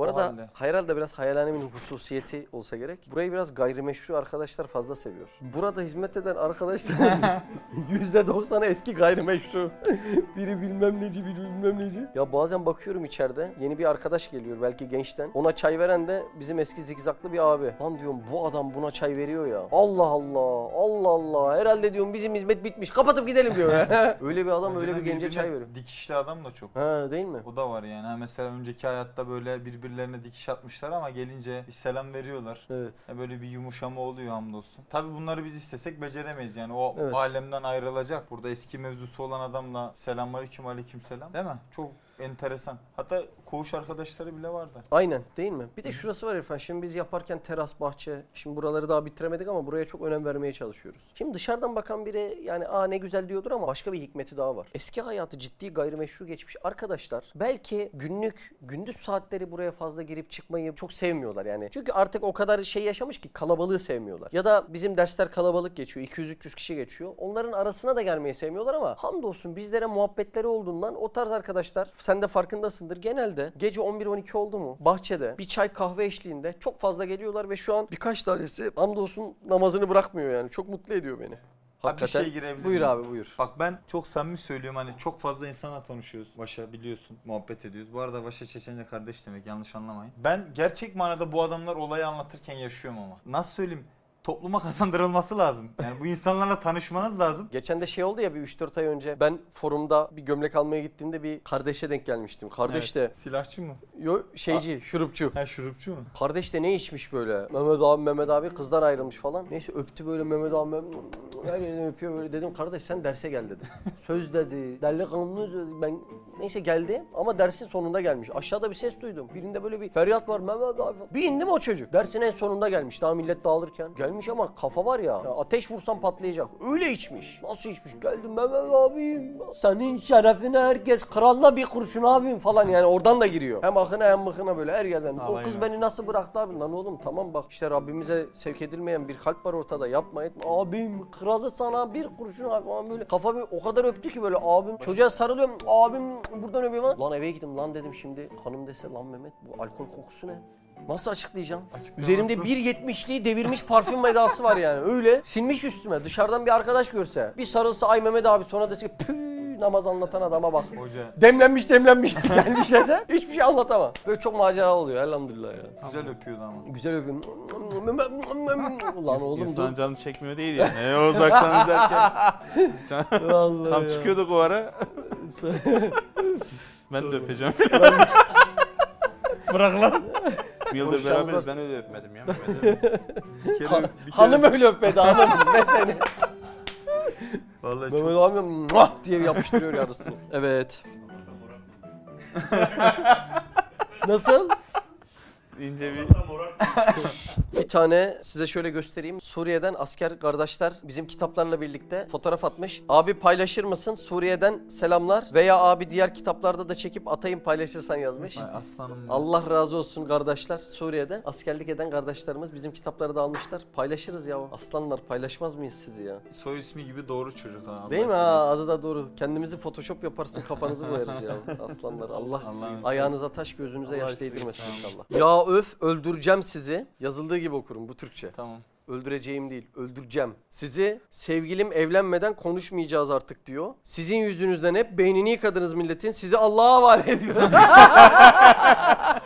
Bu arada halde. herhalde biraz hayalhanemin hususiyeti olsa gerek. Burayı biraz gayrimeşru arkadaşlar fazla seviyor. Burada hizmet eden arkadaşların <laughs> %90'ı eski gayrimeşru. <laughs> biri bilmem neci, biri bilmem neci. Ya bazen bakıyorum içeride yeni bir arkadaş geliyor belki gençten. Ona çay veren de bizim eski zigzaklı bir abi. Lan diyorum bu adam buna çay veriyor ya. Allah Allah, Allah Allah. Herhalde diyorum bizim hizmet bitmiş. Kapatıp gidelim diyor. <laughs> öyle bir adam öyle bir gence birbirine çay veriyor. Dikişli adam da çok. Ha değil mi? O da var yani. Ha mesela önceki hayatta böyle birbirlerine dikiş atmışlar ama gelince bir selam veriyorlar. Evet. Ya böyle bir yumuşama oluyor hamdolsun. Tabii bunları biz istesek beceremeyiz yani. O Evet. alemden ayrılacak. Burada eski mevzusu olan adamla selamünaleyküm aleyküm selam. Değil mi? Çok enteresan. Hatta koğuş arkadaşları bile vardı. Aynen değil mi? Bir de şurası var İrfan. Şimdi biz yaparken teras, bahçe. Şimdi buraları daha bitiremedik ama buraya çok önem vermeye çalışıyoruz. Şimdi dışarıdan bakan biri yani aa ne güzel diyordur ama başka bir hikmeti daha var. Eski hayatı ciddi gayrimeşru geçmiş arkadaşlar belki günlük gündüz saatleri buraya fazla girip çıkmayı çok sevmiyorlar yani. Çünkü artık o kadar şey yaşamış ki kalabalığı sevmiyorlar. Ya da bizim dersler kalabalık geçiyor. 200-300 kişi geçiyor. Onların arasına da gelmeyi sevmiyorlar ama hamdolsun bizlere muhabbetleri olduğundan o tarz arkadaşlar sen de farkındasındır. Genelde gece 11-12 oldu mu bahçede bir çay kahve eşliğinde çok fazla geliyorlar ve şu an birkaç tanesi hamdolsun namazını bırakmıyor yani. Çok mutlu ediyor beni. Abi bir şey girebilir Buyur miyim? abi buyur. Bak ben çok samimi söylüyorum hani çok fazla insanla tanışıyoruz. Vaşa biliyorsun muhabbet ediyoruz. Bu arada Vaşa Çeçence kardeş demek yanlış anlamayın. Ben gerçek manada bu adamlar olayı anlatırken yaşıyorum ama. Nasıl söyleyeyim? Topluma <laughs> kazandırılması lazım. Yani bu insanlarla tanışmanız lazım. Geçen de şey oldu ya bir 3-4 ay önce ben forumda bir gömlek almaya gittiğimde bir kardeşe denk gelmiştim. Kardeş de Silahçı mı? yo, şeyci, şurupçu. Ha şurupçu mu? Kardeş de ne içmiş böyle? Mehmet abi Mehmet abi kızdan ayrılmış falan. Neyse öptü böyle Mehmet abi Mehmet, her yerden öpüyor böyle. Dedim kardeş sen derse gel dedi. <laughs> Söz dedi. Delikanlı söz. Ben neyse geldi ama dersin sonunda gelmiş. Aşağıda bir ses duydum. Birinde böyle bir feryat var Mehmet abi. Bir indi mi o çocuk? Dersin en sonunda gelmiş. Daha millet dağılırken. Gelmiş ama kafa var ya. ya ateş vursam patlayacak. Öyle içmiş. Nasıl içmiş? Geldim Mehmet abim. Senin şerefine herkes kralla bir kurşun abim falan yani oradan da giriyor. Hem akına hem mıkına böyle her yerden. o Alayına. kız beni nasıl bıraktı abi? Lan oğlum tamam bak işte Rabbimize sevk edilmeyen bir kalp var ortada. Yapma etme. Abim kralı sana bir kurşun abi falan böyle. Kafa bir o kadar öptü ki böyle abim. Çocuğa sarılıyorum. Abim buradan öpüyor falan. Lan eve gittim lan dedim şimdi. Hanım dese lan Mehmet bu alkol kokusu ne? Nasıl açıklayacağım? Üzerimde 1.70'liği devirmiş parfüm vedası var yani. Öyle sinmiş üstüme. Dışarıdan bir arkadaş görse. Bir sarılsa ay Mehmet abi sonra dese ki "Püh, namaz anlatan adama bak. Hoca Demlenmiş demlenmiş gelmiş dese hiçbir şey anlatamam. Böyle çok macera oluyor elhamdülillah ya. güzel öpüyordu ama. Güzel öpüyorum. <laughs> Lan oğlum İnsan dur. canı çekmiyor değil yani. E, o uzaktan izlerken. <laughs> Vallahi Tam ya. çıkıyorduk o ara. <laughs> ben de öpeceğim. Bırak lan. Bir yıldır Konuşacağımız beraberiz ben öyle öpmedim ya. <laughs> Bir kere, Ha- bir kere, hanım öyle öpmedi hanım <laughs> ne seni. Vallahi Mehmet çok abi muah diye yapıştırıyor yarısını. Evet. <laughs> Nasıl? İnce bir. <laughs> Bir tane size şöyle göstereyim. Suriye'den asker kardeşler bizim kitaplarla birlikte fotoğraf atmış. Abi paylaşır mısın? Suriye'den selamlar. Veya abi diğer kitaplarda da çekip atayım paylaşırsan yazmış. Ay aslanım. ya. Allah razı olsun kardeşler Suriye'de askerlik eden kardeşlerimiz bizim kitapları da almışlar. Paylaşırız ya. Aslanlar paylaşmaz mıyız sizi ya? Soy ismi gibi doğru çocuk ha. Allah Değil mi ha? Adı da doğru. Kendimizi photoshop yaparsın kafanızı boyarız ya. <laughs> Aslanlar Allah Allah'ın ayağınıza taş gözünüze Allah yaş değdirmesin inşallah. Ya öf öldüreceğim sizi. Yazıldığı gibi okurum bu Türkçe. Tamam. Öldüreceğim değil, öldüreceğim. Sizi sevgilim evlenmeden konuşmayacağız artık diyor. Sizin yüzünüzden hep beynini yıkadınız milletin. Sizi Allah'a havale ediyorum. <laughs>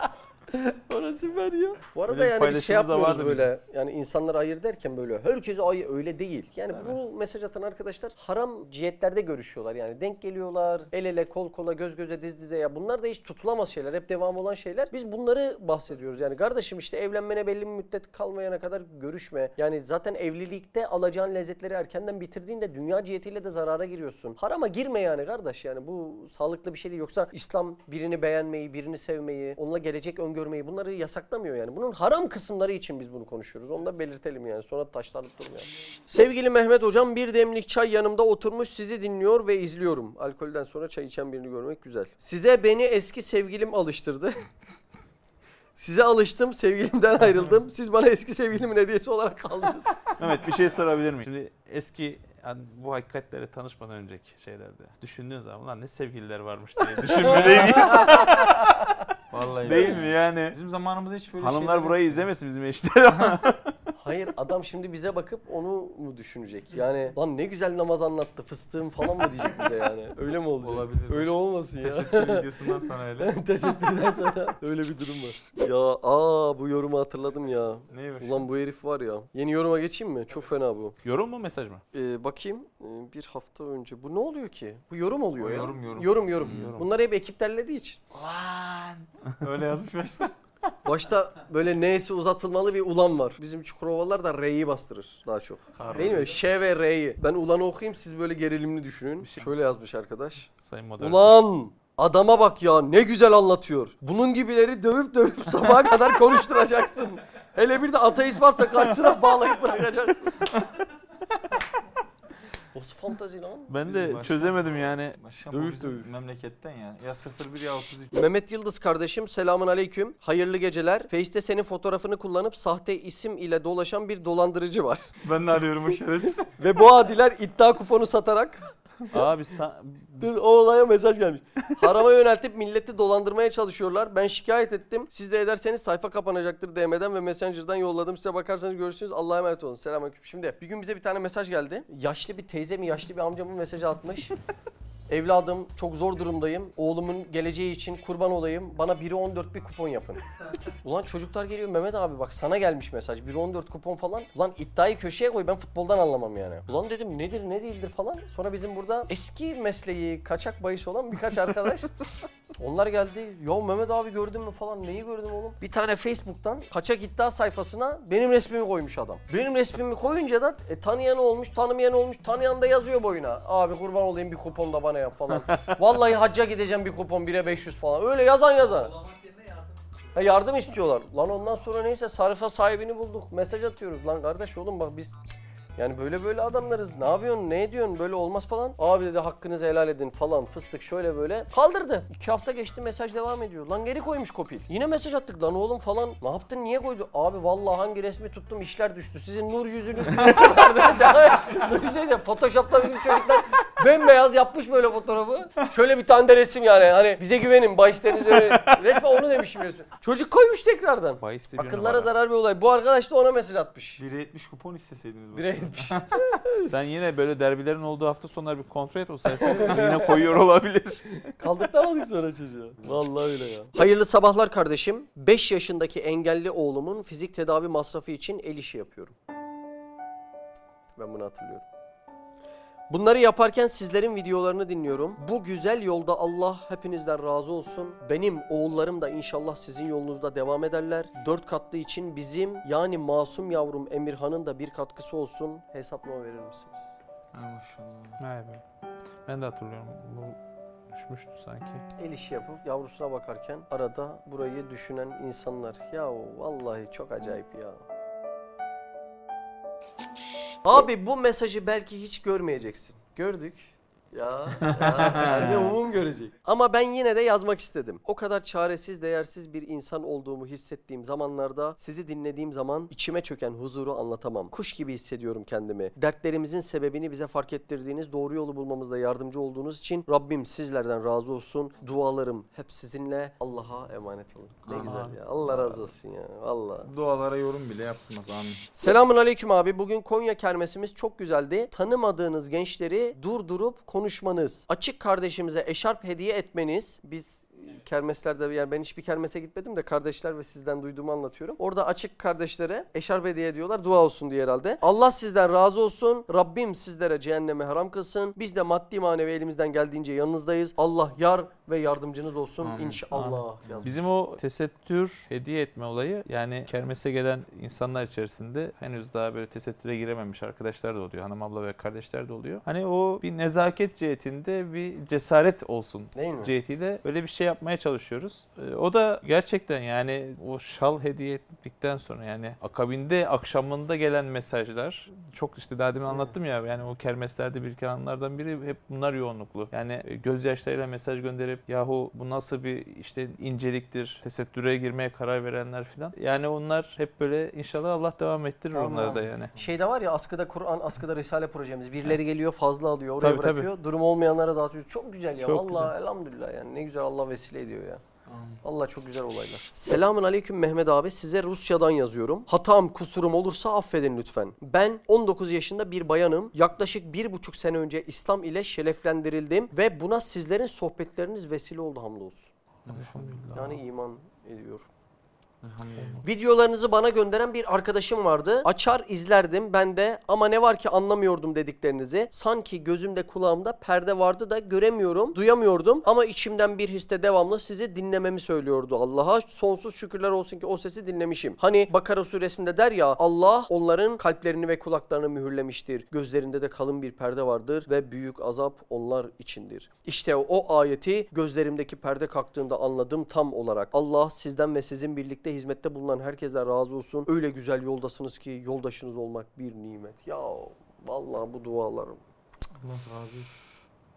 <laughs> Orası süper ya. Bu arada bir yani biz şey yapmıyoruz vardı böyle. Yani insanları ayır derken böyle herkese ayır öyle değil. Yani bu mesaj atan arkadaşlar haram cihetlerde görüşüyorlar. Yani denk geliyorlar. El ele, kol kola, göz göze, diz dize ya. Bunlar da hiç tutulamaz şeyler. Hep devam olan şeyler. Biz bunları bahsediyoruz. Yani kardeşim işte evlenmene belli bir müddet kalmayana kadar görüşme. Yani zaten evlilikte alacağın lezzetleri erkenden bitirdiğinde dünya cihetiyle de zarara giriyorsun. Harama girme yani kardeş yani bu sağlıklı bir şey değil. Yoksa İslam birini beğenmeyi, birini sevmeyi, onunla gelecek öngörmeyi bunları yasaklamıyor yani. Bunun haram kısımları için biz bunu konuşuyoruz. Onu da belirtelim yani. Sonra taşlanıp durmayalım. Sevgili Mehmet hocam bir demlik çay yanımda oturmuş sizi dinliyor ve izliyorum. Alkolden sonra çay içen birini görmek güzel. Size beni eski sevgilim alıştırdı. <laughs> Size alıştım, sevgilimden ayrıldım. Siz bana eski sevgilimin hediyesi olarak kaldınız. <laughs> Mehmet bir şey sorabilir miyim? Şimdi eski yani bu hakikatlere tanışmadan önceki şeylerde düşündüğün zaman lan ne sevgililer varmış diye düşünmeliyiz. <laughs> Vallahi. Değil mi yani? Bizim zamanımızda hiç böyle Hanımlar şeyler burayı izlemesin bizim eşleri ama. <laughs> Hayır adam şimdi bize bakıp onu mu düşünecek? Yani lan ne güzel namaz anlattı fıstığım falan mı diyecek bize yani? Öyle mi olacak? Olabilir. Öyle olmasın ya. Teşekkür videosundan sonra <laughs> öyle. Teşekkürler sana. Öyle bir durum var. Ya aa bu yorumu hatırladım ya. Ne var? Ulan bu herif var ya. Yeni yoruma geçeyim mi? Çok fena bu. Yorum mu mesaj mı? Ee, bakayım Ee, bir hafta önce. Bu ne oluyor ki? Bu yorum oluyor O ya. yorum, yorum. Yorum yorum. Yorum. Bunlar hep ekip derlediği için. Lan. öyle yazmış başta. Başta böyle N'si uzatılmalı bir ulan var. Bizim Çukurovalılar da R'yi bastırır daha çok. Kar Değil mi? Ş ve R'yi. Ben ulanı okuyayım siz böyle gerilimli düşünün. Şöyle yazmış arkadaş. Sayın moderatör. Ulan adama bak ya ne güzel anlatıyor. Bunun gibileri dövüp dövüp <laughs> sabaha kadar konuşturacaksın. Hele bir de ateist varsa karşısına bağlayıp bırakacaksın. <laughs> Nasıl fantazi lan? Ben de Başkan- çözemedim yani. Başkan bizim dövüp. memleketten ya. Ya 01 ya 33. Mehmet Yıldız kardeşim selamun aleyküm. Hayırlı geceler. Face'te senin fotoğrafını kullanıp sahte isim ile dolaşan bir dolandırıcı var. Ben de arıyorum o şerefsiz. <laughs> Ve bu adiler iddia kuponu satarak Aa biz ta- Dur, o olaya mesaj gelmiş. Harama yöneltip milleti dolandırmaya çalışıyorlar. Ben şikayet ettim. Siz de ederseniz sayfa kapanacaktır DM'den ve Messenger'dan yolladım. Size bakarsanız görürsünüz. Allah'a emanet olun. Selamünaleyküm. Şimdi bir gün bize bir tane mesaj geldi. Yaşlı bir teyze mi yaşlı bir amca mı mesajı atmış. Evladım çok zor durumdayım. Oğlumun geleceği için kurban olayım. Bana biri 14 bir kupon yapın. <laughs> Ulan çocuklar geliyor Mehmet abi bak sana gelmiş mesaj. Biri 14 kupon falan. Ulan iddiayı köşeye koy ben futboldan anlamam yani. Ulan dedim nedir ne değildir falan. Sonra bizim burada eski mesleği kaçak bahis olan birkaç arkadaş. <laughs> Onlar geldi. Ya Mehmet abi gördün mü falan. Neyi gördüm oğlum? Bir tane Facebook'tan kaçak iddia sayfasına benim resmimi koymuş adam. Benim resmimi koyunca da e, tanıyan olmuş, tanımayan olmuş. Tanıyan da yazıyor boyuna. Abi kurban olayım bir kupon da bana yap falan. <laughs> Vallahi hacca gideceğim bir kupon 1'e 500 falan. Öyle yazan yazan. Ha, yardım istiyorlar. Lan ondan sonra neyse sarfa sahibini bulduk. Mesaj atıyoruz. Lan kardeş oğlum bak biz yani böyle böyle adamlarız. Ne yapıyorsun? Ne ediyorsun? Böyle olmaz falan. Abi dedi hakkınızı helal edin falan. Fıstık şöyle böyle. Kaldırdı. İki hafta geçti mesaj devam ediyor. Lan geri koymuş kopil. Yine mesaj attık lan oğlum falan. Ne yaptın? Niye koydu? Abi vallahi hangi resmi tuttum işler düştü. Sizin nur yüzünüz <laughs> <laughs> Nur şeyde Photoshop'ta bizim çocuklar bembeyaz yapmış böyle fotoğrafı. Şöyle bir tane de resim yani. Hani bize güvenin. Bahisleriniz öyle. Resmen onu demişim resmi. Çocuk koymuş tekrardan. Bahis'te bir Akıllara numara. zarar bir olay. Bu arkadaş da ona mesaj atmış. 1'e 70 kupon isteseydiniz. Bire gitmiş. <laughs> Sen yine böyle derbilerin olduğu hafta sonları bir kontrol et o sayfayı. yine koyuyor olabilir. <laughs> Kaldırtamadık sonra çocuğa. Vallahi öyle ya. <laughs> Hayırlı sabahlar kardeşim. 5 yaşındaki engelli oğlumun fizik tedavi masrafı için el işi yapıyorum. Ben bunu hatırlıyorum. Bunları yaparken sizlerin videolarını dinliyorum. Bu güzel yolda Allah hepinizden razı olsun. Benim oğullarım da inşallah sizin yolunuzda devam ederler. Dört katlı için bizim yani masum yavrum Emirhan'ın da bir katkısı olsun. Hesap verir misiniz? Ha maşallah. Vay be. Ben de hatırlıyorum. Bu düşmüştü sanki. El işi yapıp yavrusuna bakarken arada burayı düşünen insanlar. Ya vallahi çok acayip ya. Abi bu mesajı belki hiç görmeyeceksin. Gördük. Ya, ya ne <laughs> umum görecek. Ama ben yine de yazmak istedim. O kadar çaresiz, değersiz bir insan olduğumu hissettiğim zamanlarda sizi dinlediğim zaman içime çöken huzuru anlatamam. Kuş gibi hissediyorum kendimi. Dertlerimizin sebebini bize fark ettirdiğiniz, doğru yolu bulmamızda yardımcı olduğunuz için Rabbim sizlerden razı olsun. Dualarım hep sizinle. Allah'a emanet olun. Ne Amin. güzel ya. Allah razı olsun ya. Vallahi. Dualara yorum bile yapmaz amin. Selamun aleyküm abi. Bugün Konya kermesimiz çok güzeldi. Tanımadığınız gençleri durdurup konuşmanız, açık kardeşimize eşarp hediye etmeniz. Biz kermeslerde yani ben hiçbir kermese gitmedim de kardeşler ve sizden duyduğumu anlatıyorum. Orada açık kardeşlere eşarp hediye ediyorlar. Dua olsun diye herhalde. Allah sizden razı olsun. Rabbim sizlere cehenneme haram kılsın. Biz de maddi manevi elimizden geldiğince yanınızdayız. Allah yar ve yardımcınız olsun Amin. inşallah. yazmış. Bizim o tesettür hediye etme olayı yani kermese gelen insanlar içerisinde henüz daha böyle tesettüre girememiş arkadaşlar da oluyor. Hanım abla ve kardeşler de oluyor. Hani o bir nezaket cihetinde bir cesaret olsun Değil mi? cihetiyle öyle bir şey yapmaya çalışıyoruz. Ee, O da gerçekten yani o şal hediye ettikten sonra yani akabinde akşamında gelen mesajlar çok işte daha demin anlattım ya yani o kermeslerde biriken anlardan biri hep bunlar yoğunluklu. Yani gözyaşlarıyla mesaj gönderip yahu bu nasıl bir işte inceliktir tesettüre girmeye karar verenler filan. Yani onlar hep böyle inşallah Allah devam ettirir Amin, onları da yani. Şeyde var ya askıda Kur'an, askıda Risale projemiz. Birileri geliyor fazla alıyor, oraya Tabii, tabii. bırakıyor. Durum olmayanlara dağıtıyor. Çok güzel ya. Çok Vallahi elhamdülillah yani. Ne güzel Allah vesile ediyor ya. Allah çok güzel olaylar. Selamun aleyküm Mehmet abi. Size Rusya'dan yazıyorum. Hatam, kusurum olursa affedin lütfen. Ben 19 yaşında bir bayanım. Yaklaşık bir buçuk sene önce İslam ile şereflendirildim ve buna sizlerin sohbetleriniz vesile oldu hamdolsun. Yani iman ediyor. Videolarınızı bana gönderen bir arkadaşım vardı. Açar izlerdim ben de ama ne var ki anlamıyordum dediklerinizi. Sanki gözümde kulağımda perde vardı da göremiyorum, duyamıyordum. Ama içimden bir histe devamlı sizi dinlememi söylüyordu Allah'a. Sonsuz şükürler olsun ki o sesi dinlemişim. Hani Bakara suresinde der ya Allah onların kalplerini ve kulaklarını mühürlemiştir. Gözlerinde de kalın bir perde vardır ve büyük azap onlar içindir. İşte o ayeti gözlerimdeki perde kalktığında anladım tam olarak. Allah sizden ve sizin birlikte hizmette bulunan herkesten razı olsun. Öyle güzel yoldasınız ki yoldaşınız olmak bir nimet. Ya vallahi bu dualarım. Allah razı olsun.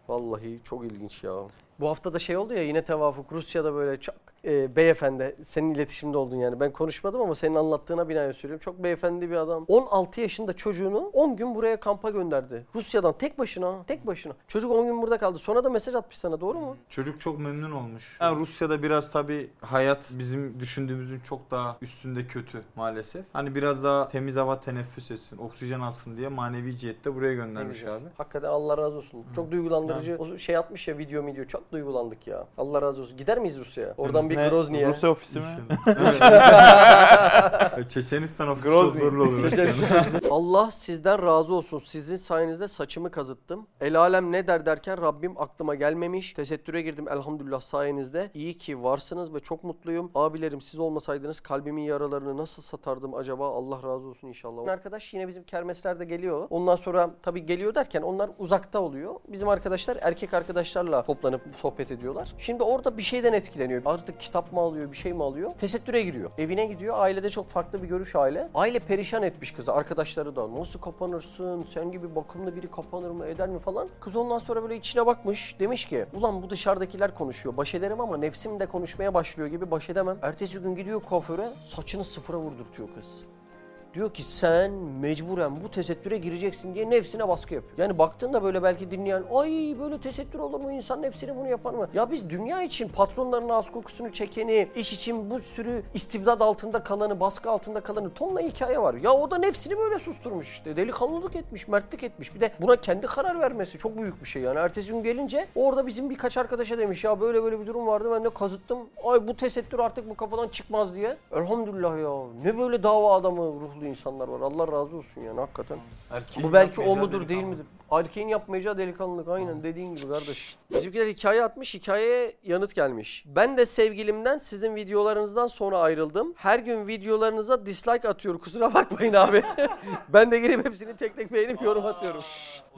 Vallahi çok ilginç ya. Bu hafta da şey oldu ya yine tevafuk Rusya'da böyle çok e, beyefendi senin iletişimde oldun yani. Ben konuşmadım ama senin anlattığına binaen söylüyorum. Çok beyefendi bir adam. 16 yaşında çocuğunu 10 gün buraya kampa gönderdi. Rusya'dan tek başına, tek başına. Çocuk 10 gün burada kaldı. Sonra da mesaj atmış sana doğru mu? Çocuk çok memnun olmuş. Ha, Rusya'da biraz tabii hayat bizim düşündüğümüzün çok daha üstünde kötü maalesef. Hani biraz daha temiz hava teneffüs etsin, oksijen alsın diye manevi cihette buraya göndermiş abi. Hakikaten Allah razı olsun. Çok duygulandırıcı. O şey atmış ya video video. Çok duygulandık ya. Allah razı olsun. Gider miyiz Rusya'ya? Oradan bir Ne? Grozny'ye. Rusya ofisi mi? <laughs> Çeçenistan ofisi Grozny. çok zorlu olur. Allah sizden razı olsun. Sizin sayenizde saçımı kazıttım. El alem ne der derken Rabbim aklıma gelmemiş. Tesettüre girdim elhamdülillah sayenizde. İyi ki varsınız ve çok mutluyum. Abilerim siz olmasaydınız kalbimin yaralarını nasıl satardım acaba? Allah razı olsun inşallah. Arkadaş yine bizim kermeslerde geliyor. Ondan sonra tabii geliyor derken onlar uzakta oluyor. Bizim arkadaşlar erkek arkadaşlarla toplanıp sohbet ediyorlar. Şimdi orada bir şeyden etkileniyor. Artık kitap mı alıyor, bir şey mi alıyor? Tesettüre giriyor. Evine gidiyor. Ailede çok farklı bir görüş aile. Aile perişan etmiş kızı. Arkadaşları da nasıl kapanırsın? Sen gibi bakımlı biri kapanır mı, eder mi falan. Kız ondan sonra böyle içine bakmış. Demiş ki ulan bu dışarıdakiler konuşuyor. Baş ederim ama nefsim de konuşmaya başlıyor gibi baş edemem. Ertesi gün gidiyor kuaföre saçını sıfıra vurdurtuyor kız. Diyor ki sen mecburen bu tesettüre gireceksin diye nefsine baskı yapıyor. Yani baktığında böyle belki dinleyen ay böyle tesettür olur mu insan nefsine bunu yapar mı? Ya biz dünya için patronların ağız kokusunu çekeni, iş için bu sürü istibdad altında kalanı, baskı altında kalanı tonla hikaye var. Ya o da nefsini böyle susturmuş işte. Delikanlılık etmiş, mertlik etmiş. Bir de buna kendi karar vermesi çok büyük bir şey yani. Ertesi gün gelince orada bizim birkaç arkadaşa demiş ya böyle böyle bir durum vardı ben de kazıttım. Ay bu tesettür artık bu kafadan çıkmaz diye. Elhamdülillah ya. Ne böyle dava adamı ruhlu insanlar var. Allah razı olsun yani hakikaten. Erkeğin Bu belki o mudur değil midir? Erkeğin yapmayacağı delikanlılık aynen dediğin gibi kardeş. Bizimkiler hikaye atmış, hikayeye yanıt gelmiş. Ben de sevgilimden sizin videolarınızdan sonra ayrıldım. Her gün videolarınıza dislike atıyor kusura bakmayın abi. <laughs> ben de girip hepsini tek tek beğenip yorum atıyorum.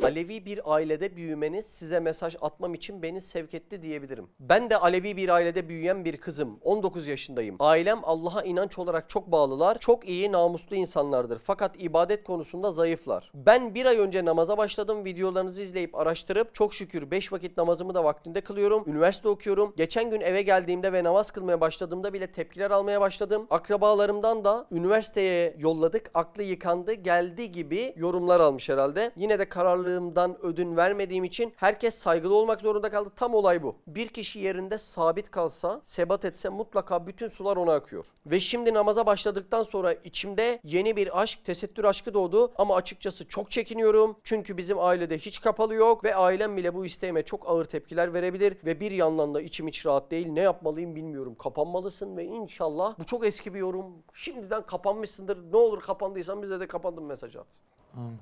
Alevi bir ailede büyümeniz size mesaj atmam için beni sevk etti diyebilirim. Ben de Alevi bir ailede büyüyen bir kızım. 19 yaşındayım. Ailem Allah'a inanç olarak çok bağlılar. Çok iyi, namuslu insanlardır. Fakat ibadet konusunda zayıflar. Ben bir ay önce namaza başladım. Videolarınızı izleyip araştırıp çok şükür 5 vakit namazımı da vaktinde kılıyorum. Üniversite okuyorum. Geçen gün eve geldiğimde ve namaz kılmaya başladığımda bile tepkiler almaya başladım. Akrabalarımdan da üniversiteye yolladık. Aklı yıkandı, geldi gibi yorumlar almış herhalde. Yine de kararlılığımdan ödün vermediğim için herkes saygılı olmak zorunda kaldı. Tam olay bu. Bir kişi yerinde sabit kalsa, sebat etse mutlaka bütün sular ona akıyor. Ve şimdi namaza başladıktan sonra içimde yeni bir aşk, tesettür aşkı doğdu. Ama açıkçası çok çekiniyorum. Çünkü bizim ailede hiç kapalı yok ve ailem bile bu isteğime çok ağır tepkiler verebilir. Ve bir yandan da içim hiç rahat değil. Ne yapmalıyım bilmiyorum. Kapanmalısın ve inşallah bu çok eski bir yorum. Şimdiden kapanmışsındır. Ne olur kapandıysan bize de kapandım mesajı at.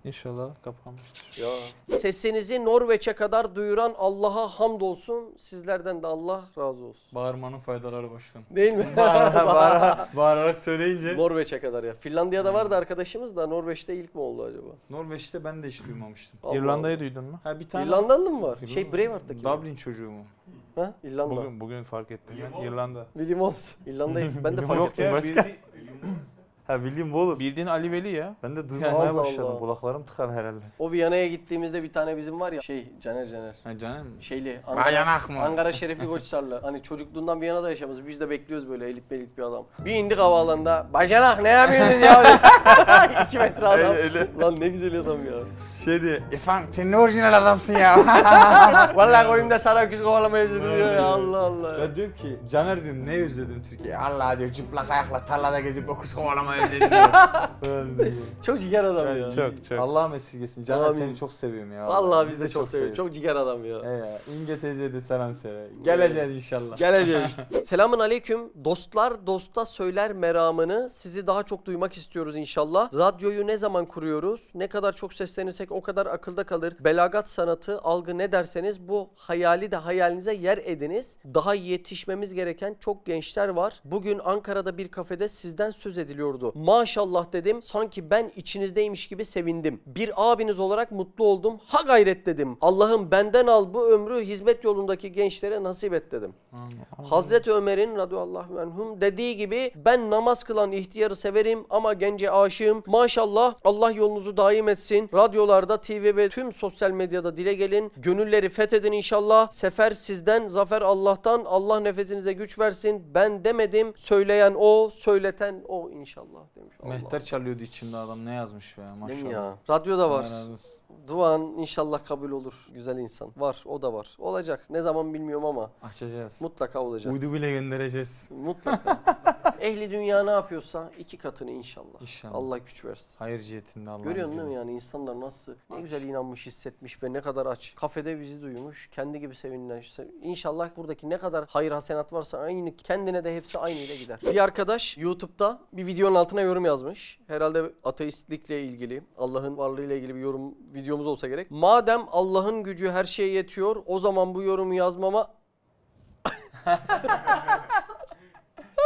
İnşallah kapanmıştır. Ya. Sesinizi Norveç'e kadar duyuran Allah'a hamdolsun. Sizlerden de Allah razı olsun. Bağırmanın faydaları başkan. Değil mi? Bağırarak, <laughs> bağırarak, bağırarak söyleyince. Norveç'e kadar ya. Finlandiya'da vardı arkadaşımız da Norveç'te ilk mi oldu acaba? Norveç'te ben de hiç duymamıştım. Allah İrlanda'yı duydun mu? Ha bir tane İrlandalı mı var? Şey Braveheart'taki. mi? Dublin çocuğu mu? Ha? İrlanda. Bugün bugün fark ettim ben. İrlanda. William Wallace. İrlanda'yı <laughs> ben de fark Yok ettim. ya, başka. bildi- Ha William Wallace. bildiğin Ali Veli ya. Ben de <laughs> Allah duymamaya başladım. Allah. Kulaklarım tıkar herhalde. O Viyana'ya gittiğimizde bir tane bizim var ya şey Caner Caner. Ha canım. Şeyli Bayanak mı? Ankara Şerefli Koçhisarlı. <laughs> Hani çocukluğundan Viyana'da yaşamış. Biz de bekliyoruz böyle elit melit bir adam. Bir indik havaalanında. Bacanak ne yapıyorsun ya? <laughs> İki metre adam. Öyle, öyle. Lan ne güzel adam ya. Şey diyor. İrfan sen ne orijinal adamsın ya. <laughs> Vallahi koyayım sana öküz kovalamayı özledim diyor ya Allah Allah. ben diyorum ki Caner diyorum ne özledim Türkiye. Allah diyor çıplak ayakla tarlada gezip okuz kovalamayı özledim diyor. <laughs> Çok ciger adam ya. Yani Çok, çok. Allah'ım esirgesin. Caner Amin. seni çok seviyorum ya. Vallahi biz de çok seviyoruz. Çok ciger adam ya. He ya. İnge teyze de selam söyle. Geleceğiz inşallah. Geleceğiz. <laughs> Selamun aleyküm. Dostlar dosta söyler meramını sizi daha çok duymak istiyoruz inşallah. Radyoyu ne zaman kuruyoruz? Ne kadar çok seslenirsek o kadar akılda kalır. Belagat sanatı, algı ne derseniz bu hayali de hayalinize yer ediniz. Daha yetişmemiz gereken çok gençler var. Bugün Ankara'da bir kafede sizden söz ediliyordu. Maşallah dedim. Sanki ben içinizdeymiş gibi sevindim. Bir abiniz olarak mutlu oldum. Ha gayret dedim. Allah'ım benden al bu ömrü hizmet yolundaki gençlere nasip et dedim. Hazreti Ömer'in radıyallahu anhum dediği gibi ben namaz kılan ihtiyarı severim ama gence aşığım. Maşallah Allah yolunuzu daim etsin. Radyolarda, TV ve tüm sosyal medyada dile gelin. Gönülleri fethedin inşallah. Sefer sizden, zafer Allah'tan. Allah nefesinize güç versin. Ben demedim. Söyleyen o, söyleten o inşallah demiş. Allah. Mehter çalıyordu içimde adam ne yazmış be maşallah. Değil mi ya? Radyoda var. Duan inşallah kabul olur. Güzel insan. Var, o da var. Olacak. Ne zaman bilmiyorum ama Açacağız. mutlaka olacak. Uydu bile göndereceğiz. Mutlaka. <laughs> Ehli dünya ne yapıyorsa iki katını inşallah. İnşallah. Allah güç versin. Hayır cihetinde Allah Görüyorsun değil mi yani insanlar nasıl ne Aç. güzel inanmış hissetmiş ve ne kadar aç. Kafede bizi duymuş. Kendi gibi sevinilen. İnşallah buradaki ne kadar hayır hasenat varsa aynı kendine de hepsi aynıyla gider. Bir arkadaş YouTube'da bir videonun altına yorum yazmış. Herhalde ateistlikle ilgili, Allah'ın varlığıyla ilgili bir yorum videomuz olsa gerek. Madem Allah'ın gücü her şeye yetiyor, o zaman bu yorumu yazmama <laughs>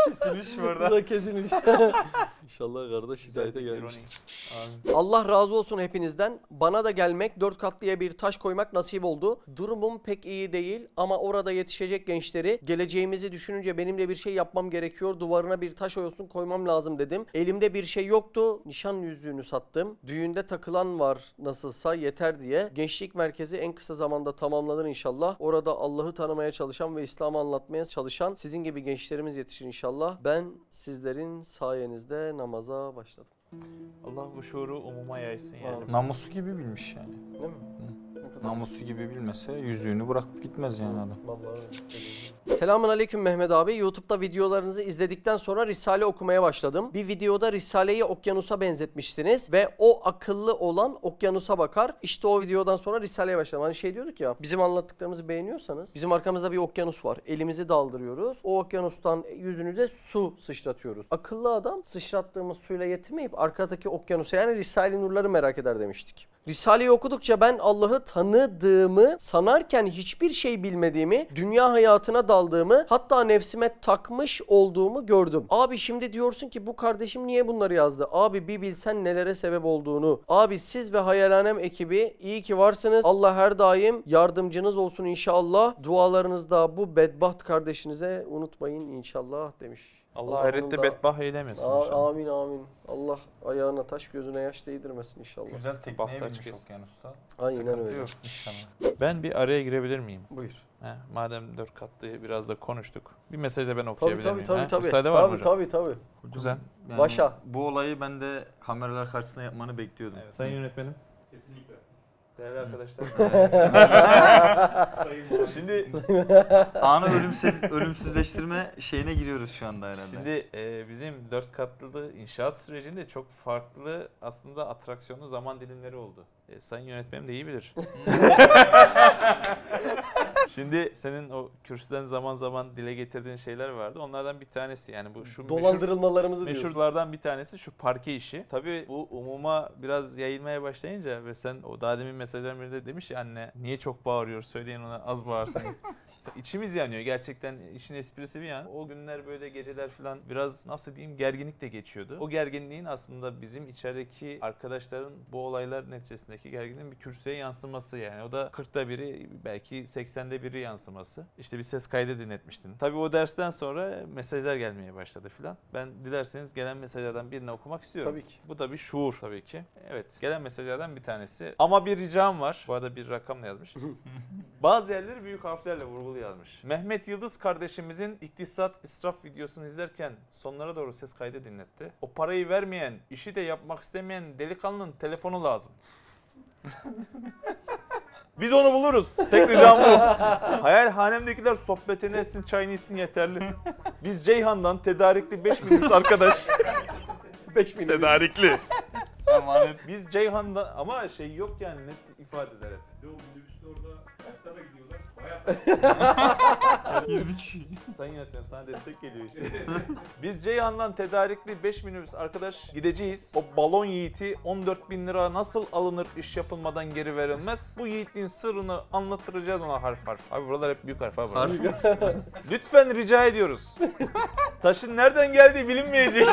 Kesilmiş Bu burada. da kesilmiş. <laughs> İnşallah kardeş hidayete gelmiştir. Allah razı olsun hepinizden. Bana da gelmek, dört katlıya bir taş koymak nasip oldu. Durumum pek iyi değil ama orada yetişecek gençleri geleceğimizi düşününce benim de bir şey yapmam gerekiyor. Duvarına bir taş olsun koymam lazım dedim. Elimde bir şey yoktu. Nişan yüzüğünü sattım. Düğünde takılan var nasılsa yeter diye. Gençlik merkezi en kısa zamanda tamamlanır inşallah. Orada Allah'ı tanımaya çalışan ve İslam'ı anlatmaya çalışan sizin gibi gençlerimiz yetişir inşallah. Ben sizlerin sayenizde namaza başladım. Allah bu şuuru umuma yaysın yani. Namusu gibi bilmiş yani. Değil mi? Ne kadar Namusu gibi bilmese yüzüğünü bırakıp gitmez yani adam. Vallahi öyle. Selamun aleyküm Mehmet abi. YouTube'da videolarınızı izledikten sonra Risale okumaya başladım. Bir videoda Risale'yi okyanusa benzetmiştiniz ve o akıllı olan okyanusa bakar. İşte o videodan sonra Risale'ye başladım. Hani şey diyorduk ya bizim anlattıklarımızı beğeniyorsanız bizim arkamızda bir okyanus var. Elimizi daldırıyoruz. O okyanustan yüzünüze su sıçratıyoruz. Akıllı adam sıçrattığımız suyla yetinmeyip arkadaki okyanusa yani Risale-i Nurları merak eder demiştik. Risale'yi okudukça ben Allah'ı tanıdığımı, sanarken hiçbir şey bilmediğimi, dünya hayatına daldığımı, hatta nefsime takmış olduğumu gördüm. Abi şimdi diyorsun ki bu kardeşim niye bunları yazdı? Abi bir bilsen nelere sebep olduğunu. Abi siz ve Hayalhanem ekibi iyi ki varsınız. Allah her daim yardımcınız olsun inşallah. Dualarınızda bu bedbaht kardeşinize unutmayın inşallah demiş. Allah onun ahirette da- bedbah eylemesin A- inşallah. Amin amin. Allah ayağına taş gözüne yaş değdirmesin inşallah. Güzel tekneye binmiş kes. okyanusta. Aynen Sıkıntı öyle. yok inşallah. Ben bir araya girebilir miyim? Buyur. He, madem dört katlı biraz da konuştuk. Bir mesaj da ben okuyabilir tabii miyim? tabii He, tabii. Müsaade var mı Tabii hocam? tabii tabii. Güzel. Yani Başa. Bu olayı ben de kameralar karşısında yapmanı bekliyordum. Sayın yönetmenim. Kesinlikle. Değerli arkadaşlar. <laughs> Şimdi anı ölümsüz ölümsüzleştirme şeyine giriyoruz şu anda herhalde. Şimdi e, bizim dört katlı inşaat sürecinde çok farklı aslında atraksiyonlu zaman dilimleri oldu. E, sayın yönetmenim de iyi bilir. <laughs> Şimdi senin o kürsüden zaman zaman dile getirdiğin şeyler vardı. Onlardan bir tanesi yani bu şu meşhur- Dolandırılmalarımızı diyorsun. Meşhurlardan bir tanesi şu parke işi. Tabii bu umuma biraz yayılmaya başlayınca ve sen o daha demin mesajların birinde demiş ya anne niye çok bağırıyor söyleyin ona az bağırsın. <laughs> İçimiz yanıyor gerçekten işin esprisi bir yan. O günler böyle geceler falan biraz nasıl diyeyim gerginlikle geçiyordu. O gerginliğin aslında bizim içerideki arkadaşların bu olaylar neticesindeki gerginliğin bir kürsüye yansıması yani. O da 40'ta biri belki 80'de biri yansıması. İşte bir ses kaydı dinletmiştin. Tabii o dersten sonra mesajlar gelmeye başladı filan. Ben dilerseniz gelen mesajlardan birini okumak istiyorum. Tabii ki. Bu da bir şuur tabii ki. Evet gelen mesajlardan bir tanesi. Ama bir ricam var. Bu arada bir rakamla yazmış. <laughs> Bazı yerleri büyük harflerle vurgulu yazmış. Mehmet Yıldız kardeşimizin iktisat israf videosunu izlerken sonlara doğru ses kaydı dinletti. O parayı vermeyen, işi de yapmak istemeyen delikanlının telefonu lazım. <laughs> Biz onu buluruz. Tek ricam bu. Hayalhanemdekiler sohbetini etsin, çayını içsin yeterli. Biz Ceyhan'dan tedarikli 5 minibüs arkadaş. 5 minibüs. tedarikli. Emanet. Biz Ceyhan'dan ama şey yok yani net ifade eder hep. Bir de o orada da gidiyorlar. Bayağı <laughs> 20 kişi. Sen yönetmenim sana destek geliyor işte. <laughs> Biz Ceyhan'dan tedarikli 5 minibüs arkadaş gideceğiz. O balon yiğiti 14 bin lira nasıl alınır iş yapılmadan geri verilmez. Bu yiğitliğin sırrını anlattıracağız ona harf harf. Abi buralar hep büyük harf abi. <laughs> Lütfen rica ediyoruz. Taşın nereden geldiği bilinmeyecek.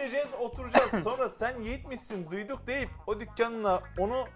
Gideceğiz oturacağız <laughs> sonra sen yiğitmişsin duyduk deyip o dükkanına onu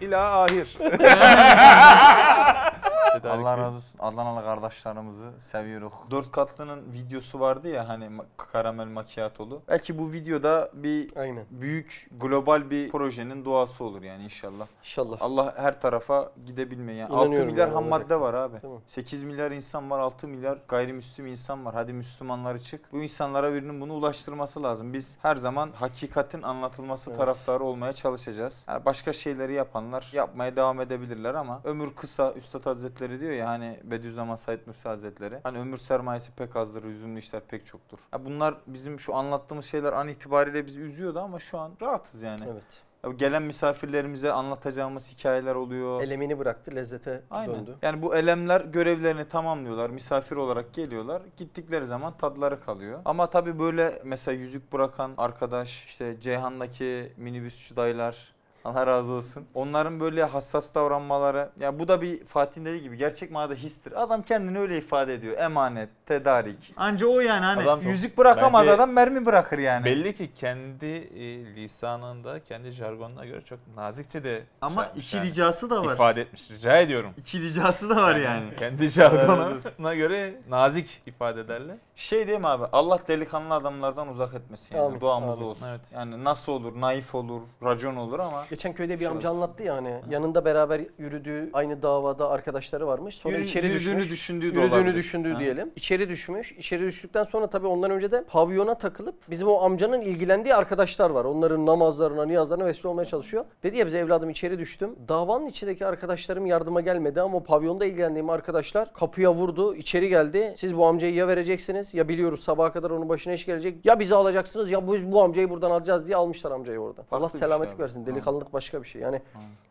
ila ahir. <laughs> <laughs> Allah razı olsun. Adanalı kardeşlerimizi seviyoruz. Dört katlının videosu vardı ya hani karamel macchiatolu. Belki bu videoda bir Aynen. büyük global bir projenin doğası olur yani inşallah. İnşallah. Allah her tarafa gidebilmeyi. Yani İnanıyorum 6 milyar yani ham olacak. madde var abi. Mi? 8 milyar insan var, 6 milyar gayrimüslim insan var. Hadi Müslümanları çık. Bu insanlara birinin bunu ulaştırması lazım. Biz her zaman hakikatin anlatılması Evet. taraftarı olmaya çalışacağız. Yani başka şeyleri yapanlar yapmaya devam edebilirler ama ömür kısa. Üstad Hazretleri diyor ya hani Bediüzzaman Said Nursi Hazretleri. Hani ömür sermayesi pek azdır, üzümlü işler pek çoktur. Ya bunlar bizim şu anlattığımız şeyler an itibariyle bizi üzüyordu ama şu an rahatız yani. Evet. Ya gelen misafirlerimize anlatacağımız hikayeler oluyor. Elemini bıraktı, lezzete Aynen. döndü. Yani bu elemler görevlerini tamamlıyorlar. Misafir olarak geliyorlar. Gittikleri zaman tadları kalıyor. Ama tabii böyle mesela yüzük bırakan arkadaş, işte Ceyhan'daki minibüsçü dayılar Allah razı olsun. Onların böyle hassas davranmaları ya bu da bir Fatih'in dediği gibi gerçek manada histir. Adam kendini öyle ifade ediyor. Emanet, tedarik. Anca o yani hani Adam çok- yüzük bırakamaz Bence- adam mermi bırakır yani. Belli ki kendi e, lisanında, kendi jargonuna göre çok nazikçe de Ama şey yapmış iki yani. ricası da var. ifade etmiş. Rica ediyorum. İki ricası da var yani. Kendi jargonuna <laughs> göre nazik ifade ederler. Şey değil mi abi? Allah delikanlı adamlardan uzak etmesin yani. Amin, Duamız amin. olsun. Evet. Yani nasıl olur? Naif olur, racon olur ama Geçen köyde bir amca anlattı ya hani yanında beraber yürüdüğü aynı davada arkadaşları varmış. Sonra Yürü- içeri yürüdüğünü düşmüş. düşündüğü de yürüdüğünü olabilir. düşündüğü Ha. diyelim. İçeri düşmüş. İçeri düştükten sonra tabii ondan önce de pavyona takılıp bizim o amcanın ilgilendiği arkadaşlar var. Onların namazlarına, niyazlarına vesile olmaya çalışıyor. Dedi ya bize evladım içeri düştüm. Davanın içindeki arkadaşlarım yardıma gelmedi ama o pavyonda ilgilendiğim arkadaşlar kapıya vurdu. içeri geldi. Siz bu amcayı ya vereceksiniz ya biliyoruz sabaha kadar onun başına iş gelecek. Ya bizi alacaksınız ya bu, bu amcayı buradan alacağız diye almışlar amcayı oradan. Allah bir şey selametlik abi. versin. Delikanlılık başka bir şey. Yani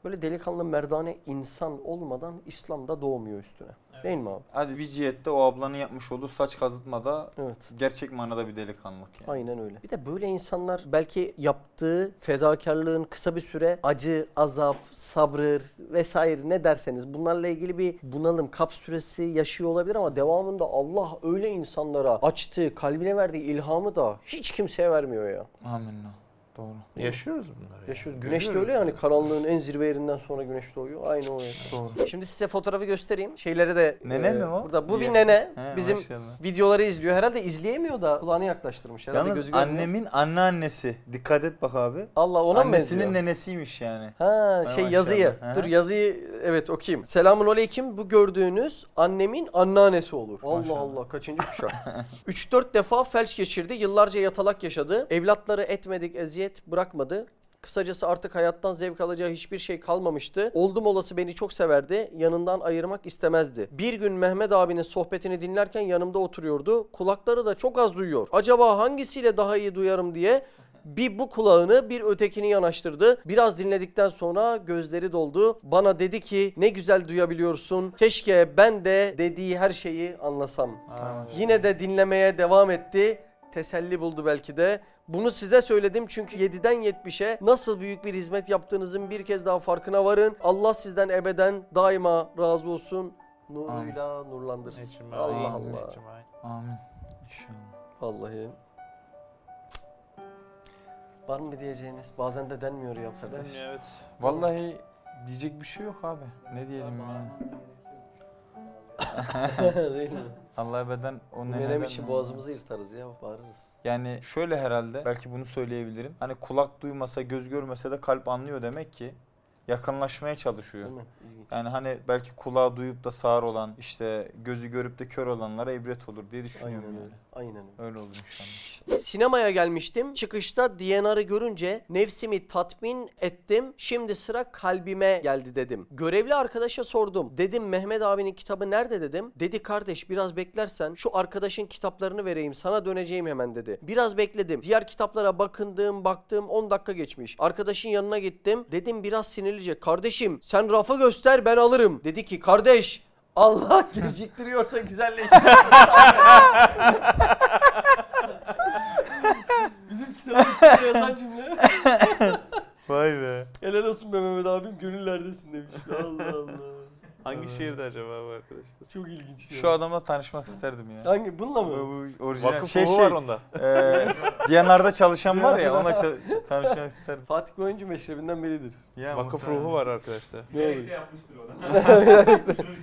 böyle delikanlı merdane insan olmadan İslam'da doğmuyor üstüne. Değil mi abi? hadi bir cihette o ablanın yapmış olduğu saç kazıtmada Evet. gerçek manada bir delikanlılık yani. Aynen öyle. Bir de böyle insanlar belki yaptığı fedakarlığın kısa bir süre acı, azap, sabrır vesaire ne derseniz bunlarla ilgili bir bunalım, kap süresi yaşıyor olabilir ama devamında Allah öyle insanlara açtığı, kalbine verdiği ilhamı da hiç kimseye vermiyor ya. Amin. Doğru. Yaşıyoruz bunları. ya. Yaşıyoruz. Güneş de öyle yani karanlığın en zirve yerinden sonra güneş doğuyor. Aynı o yani. Doğru. Şimdi size fotoğrafı göstereyim. Şeyleri de Nene e, mi o? Burada bu bir nene. He, Bizim maşallah. videoları izliyor. Herhalde izleyemiyor da kulağını yaklaştırmış. Herhalde Yalnız gözü görmüyor. annemin anneannesi. Dikkat et bak abi. Allah ona mı Annesinin benziyor? nenesiymiş yani. Ha Hay şey maşallah. yazıyı. Aha. Dur yazıyı evet okuyayım. Selamun aleyküm. Bu gördüğünüz annemin anneannesi olur. Allah Maşallah. Allah kaçıncı kuşak. <laughs> 3-4 defa felç geçirdi. Yıllarca yatalak yaşadı. Evlatları etmedik eziyet bırakmadı. Kısacası artık hayattan zevk alacağı hiçbir şey kalmamıştı. Oldum olası beni çok severdi. Yanından ayırmak istemezdi. Bir gün Mehmet abinin sohbetini dinlerken yanımda oturuyordu. Kulakları da çok az duyuyor. Acaba hangisiyle daha iyi duyarım diye bir bu kulağını bir ötekini yanaştırdı. Biraz dinledikten sonra gözleri doldu. Bana dedi ki ne güzel duyabiliyorsun. Keşke ben de dediği her şeyi anlasam. Yine de dinlemeye devam etti. Teselli buldu belki de. Bunu size söyledim çünkü 7'den 70'e nasıl büyük bir hizmet yaptığınızın bir kez daha farkına varın. Allah sizden ebeden daima razı olsun. Nuruyla nurlandırsın. Ecmaîn, Allah Allah. Amin. İnşallah. Vallahi. Var mı diyeceğiniz? Bazen de denmiyor ya arkadaş. Evet. Vallahi diyecek bir şey yok abi. Ne diyelim yani. <laughs> Değil mi? Allah ebeden o neneden... Menem için boğazımızı yırtarız ya bağırırız. Yani şöyle herhalde belki bunu söyleyebilirim. Hani kulak duymasa göz görmese de kalp anlıyor demek ki. Yakınlaşmaya çalışıyor. Değil mi? İlginç. Yani hani belki kulağı duyup da sağır olan işte gözü görüp de kör olanlara ibret olur diye Aynen düşünüyorum öyle. yani. Aynen öyle. Öyle olur inşallah. Sinemaya gelmiştim. Çıkışta DNR'ı görünce nefsimi tatmin ettim. Şimdi sıra kalbime geldi dedim. Görevli arkadaşa sordum. Dedim Mehmet abinin kitabı nerede dedim. Dedi kardeş biraz beklersen şu arkadaşın kitaplarını vereyim sana döneceğim hemen dedi. Biraz bekledim. Diğer kitaplara bakındım baktım 10 dakika geçmiş. Arkadaşın yanına gittim. Dedim biraz sinirlice. Kardeşim sen rafı göster ben alırım. Dedi ki kardeş Allah <laughs> geciktiriyorsa güzelleştir. <laughs> <laughs> Bizim kitabımızda yazan cümle. <laughs> Vay be. Helal olsun be Mehmet abim gönüllerdesin demiş. Allah Allah. Hangi şehirde acaba bu arkadaşlar? Çok ilginç. Şu adamla tanışmak isterdim ya. Hangi bununla Bu, mı? bu orijinal Vakıf şey ruhu şey. var onda. Eee Diyanar'da çalışan var ya ona tanışmak isterdim. Fatih Oyuncu meşrebinden biridir. Ya, Vakıf muhtemelen. ruhu var arkadaşlar. Ne olur. Yapmıştır ona. <laughs>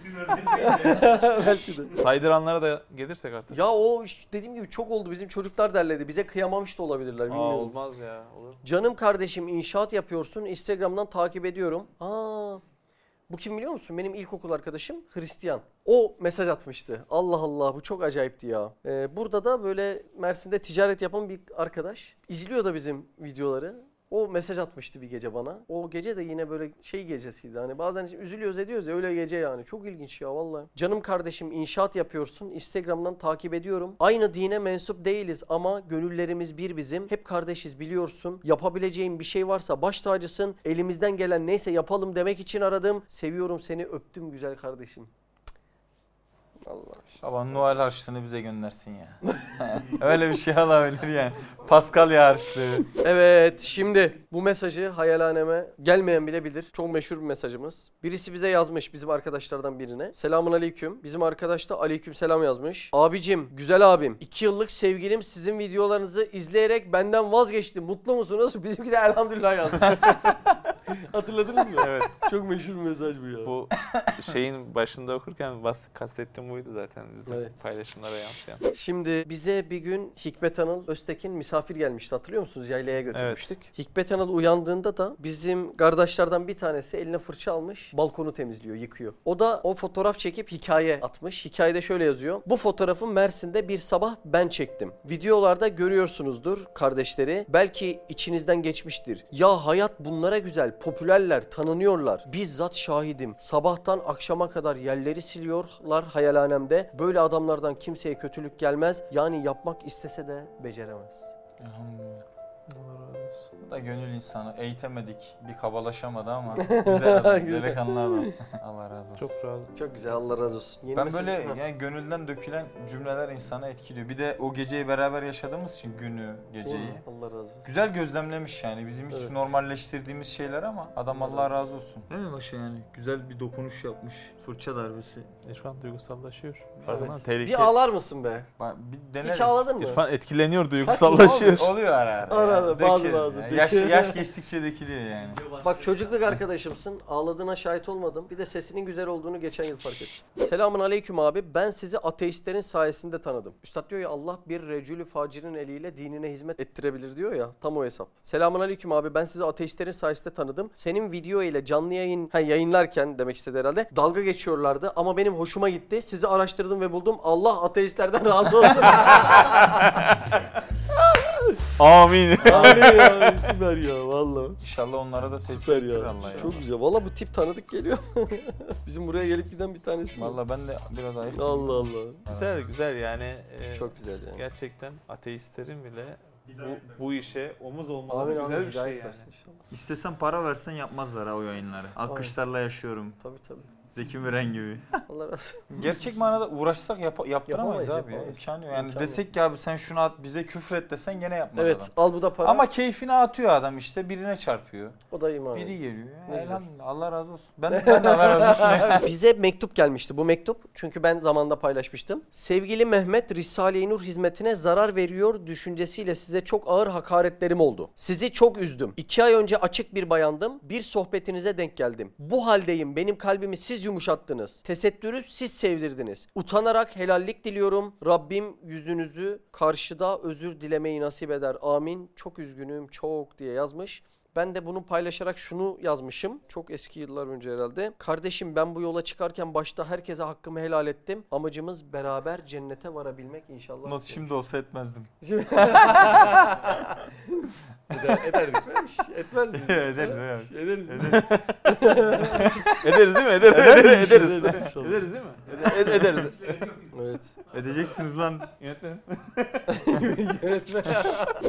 Belki de. <laughs> Saydıranlara da gelirsek artık. Ya o dediğim gibi çok oldu. Bizim çocuklar derledi. Bize kıyamamış da olabilirler. Aa, Bilmiyorum. olmaz ya. Olur. Canım kardeşim inşaat yapıyorsun. Instagram'dan takip ediyorum. Aa. Bu kim biliyor musun? Benim ilkokul arkadaşım Hristiyan. O mesaj atmıştı. Allah Allah bu çok acayipti ya. Ee, burada da böyle Mersin'de ticaret yapan bir arkadaş. izliyor da bizim videoları. O mesaj atmıştı bir gece bana. O gece de yine böyle şey gecesiydi. Hani bazen üzülüyoruz ediyoruz ya öyle gece yani. Çok ilginç ya vallahi. Canım kardeşim inşaat yapıyorsun. Instagram'dan takip ediyorum. Aynı dine mensup değiliz ama gönüllerimiz bir bizim. Hep kardeşiz biliyorsun. Yapabileceğim bir şey varsa baş tacısın. Elimizden gelen neyse yapalım demek için aradım. Seviyorum seni öptüm güzel kardeşim. Allah işte. Baba Noel harçlığını bize göndersin ya. <laughs> Öyle bir şey olabilir yani. Paskalya harçlığı. Evet şimdi bu mesajı hayalhaneme gelmeyen bile bilir. Çok meşhur bir mesajımız. Birisi bize yazmış bizim arkadaşlardan birine. Selamun aleyküm. Bizim arkadaş da aleyküm selam yazmış. Abicim güzel abim. iki yıllık sevgilim sizin videolarınızı izleyerek benden vazgeçti. Mutlu musunuz? <laughs> Bizimki de elhamdülillah yazmış. <laughs> Hatırladınız mı? Evet. Çok meşhur bir mesaj bu ya. Bu şeyin başında okurken bas kastettiğim buydu zaten bizde Evet. paylaşımlara yansıyan. Şimdi bize bir gün Hikmet Anıl Öztekin misafir gelmişti hatırlıyor musunuz? Yaylaya götürmüştük. Hikmet Anıl uyandığında da bizim kardeşlerden bir tanesi eline fırça almış balkonu temizliyor, yıkıyor. O da o fotoğraf çekip hikaye atmış. Hikayede şöyle yazıyor. Bu fotoğrafı Mersin'de bir sabah ben çektim. Videolarda görüyorsunuzdur kardeşleri. Belki içinizden geçmiştir. Ya hayat bunlara güzel, popülerler, tanınıyorlar. Bizzat şahidim. Sabahtan akşama kadar yerleri siliyorlar hayalhanemde. Böyle adamlardan kimseye kötülük gelmez. Yani yapmak istese de beceremez. Elhamdülillah. Bu da gönül insanı. Eğitemedik. Bir kabalaşamadı ama <laughs> güzel adam. Delikanlı adam. <laughs> Allah razı olsun. Çok razı. Çok güzel Allah razı olsun. Yeni Ben böyle yani gönülden dökülen cümleler insanı etkiliyor. Bir de o geceyi beraber yaşadığımız için günü, geceyi. Allah razı olsun. Güzel gözlemlemiş yani. Bizim hiç Evet. normalleştirdiğimiz şeyler ama adam Allah Allah razı olsun. Değil mi Başa yani? Güzel bir dokunuş yapmış. Fırça darbesi. İrfan duygusallaşıyor. Farkında mısın? Bir Tehlike. ağlar mısın be? Bir deneriz. Hiç ağladın mı? İrfan etkileniyor, duygusallaşıyor. Oluyor ara ara. Ara yani. ara, bazı bazı. Yani Yaş, yaş geçtikçe dökülüyor yani. Bak çocukluk arkadaşımsın. Ağladığına şahit olmadım. Bir de sesinin güzel olduğunu geçen yıl fark ettim. Selamun aleyküm abi. Ben sizi ateistlerin sayesinde tanıdım. Üstad diyor ya Allah bir recülü facirin eliyle dinine hizmet ettirebilir diyor ya. Tam o hesap. Selamun aleyküm abi. Ben sizi ateistlerin sayesinde tanıdım. Senin video ile canlı yayın ha, yayınlarken demek istedi herhalde. Dalga geçiyorlardı ama benim hoşuma gitti. Sizi araştırdım ve buldum. Allah ateistlerden razı olsun. <laughs> Amin. Amin ya. Süper ya vallahi. İnşallah onlara da tespit Süper ya. Allah ya. Çok güzel. Valla bu tip tanıdık geliyor. <laughs> Bizim buraya gelip giden bir tanesi. mi? Valla ben de biraz ayıp. Allah Allah. güzel güzel yani. e, Çok güzel yani. Gerçekten ateistlerin bile bu, bu işe omuz olmaları Amin güzel amin. bir şey Hidayet yani. versin inşallah. İstesen para versen yapmazlar ha o yayınları. Alkışlarla yaşıyorum. Tabii tabii. Zeki Müren gibi. <laughs> Allah razı olsun. Gerçek manada uğraşsak yap- yaptıramayız Yapamayız, abi ya. yapamayız. İmkanı yok. Yani İmkanı desek ki abi sen şunu at bize küfür et desen gene yapmaz Evet adam. al bu da para. Ama keyfine atıyor adam işte birine çarpıyor. o da iman. Biri geliyor. Ne. Elhamdülillah Allah razı olsun. Ben ben de Allah razı olsun. <laughs> Bize mektup gelmişti. Bu mektup çünkü ben zamanda paylaşmıştım. Sevgili Mehmet Risale-i Nur hizmetine zarar veriyor düşüncesiyle size çok ağır hakaretlerim oldu. Sizi çok üzdüm. İki ay önce açık bir bayandım. Bir sohbetinize denk geldim. Bu haldeyim. Benim kalbimi siz yumuşattınız. Tesettürü siz sevdirdiniz. Utanarak helallik diliyorum. Rabbim yüzünüzü karşıda özür dilemeyi nasip eder. Amin. Çok üzgünüm çok diye yazmış. Ben de bunu paylaşarak şunu yazmışım. Çok eski yıllar önce herhalde. Kardeşim ben bu yola çıkarken başta herkese hakkımı helal ettim. Amacımız beraber cennete varabilmek inşallah. Not şimdi olsa etmezdim. <laughs> Ederdik. <laughs> Etmez mi? Ederdim, evet. Ederiz. Ederiz değil mi? Ederiz. Ederiz, ederiz. ederiz. Ederiz değil mi? Ed- ed- ederiz. Evet. Edeceksiniz lan. <laughs> Yönetmenim.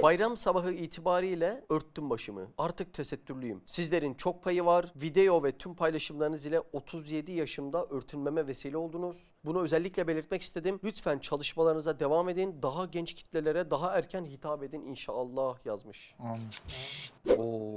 Bayram sabahı itibariyle örttüm başımı. Artık tesettürlüyüm. Sizlerin çok payı var. Video ve tüm paylaşımlarınız ile 37 yaşımda örtünmeme vesile oldunuz. Bunu özellikle belirtmek istedim. Lütfen çalışmalarınıza devam edin. Daha genç kitlelere daha erken hitap edin inşallah yazmış. Oo,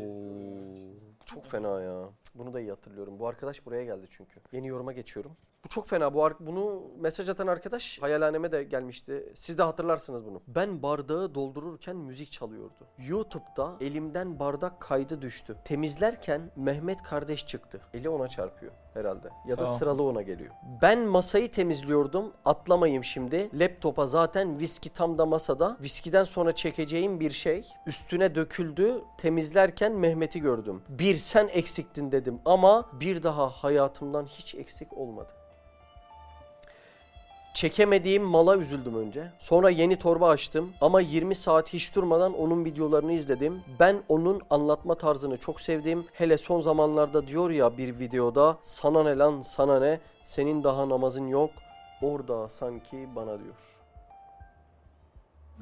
çok fena ya. Bunu da iyi hatırlıyorum. Bu arkadaş buraya geldi çünkü. Yeni yoruma geçiyorum. Bu çok fena. Bu bunu mesaj atan arkadaş hayalhaneme de gelmişti. Siz de hatırlarsınız bunu. Ben bardağı doldururken müzik çalıyordu. YouTube'da elimden bardak kaydı düştü. Temizlerken Mehmet kardeş çıktı. Eli ona çarpıyor herhalde. Ya da Tamam. sıralı ona geliyor. Ben masayı temizliyordum. Atlamayayım şimdi. Laptopa zaten viski tam da masada. Viskiden sonra çekeceğim bir şey üstüne döküldü. Temizlerken Mehmet'i gördüm. Bir sen eksiktin dedim ama bir daha hayatımdan hiç eksik olmadı. Çekemediğim mala üzüldüm önce. Sonra yeni torba açtım ama 20 saat hiç durmadan onun videolarını izledim. Ben onun anlatma tarzını çok sevdim. Hele son zamanlarda diyor ya bir videoda sana ne lan sana ne senin daha namazın yok. Orada sanki bana diyor.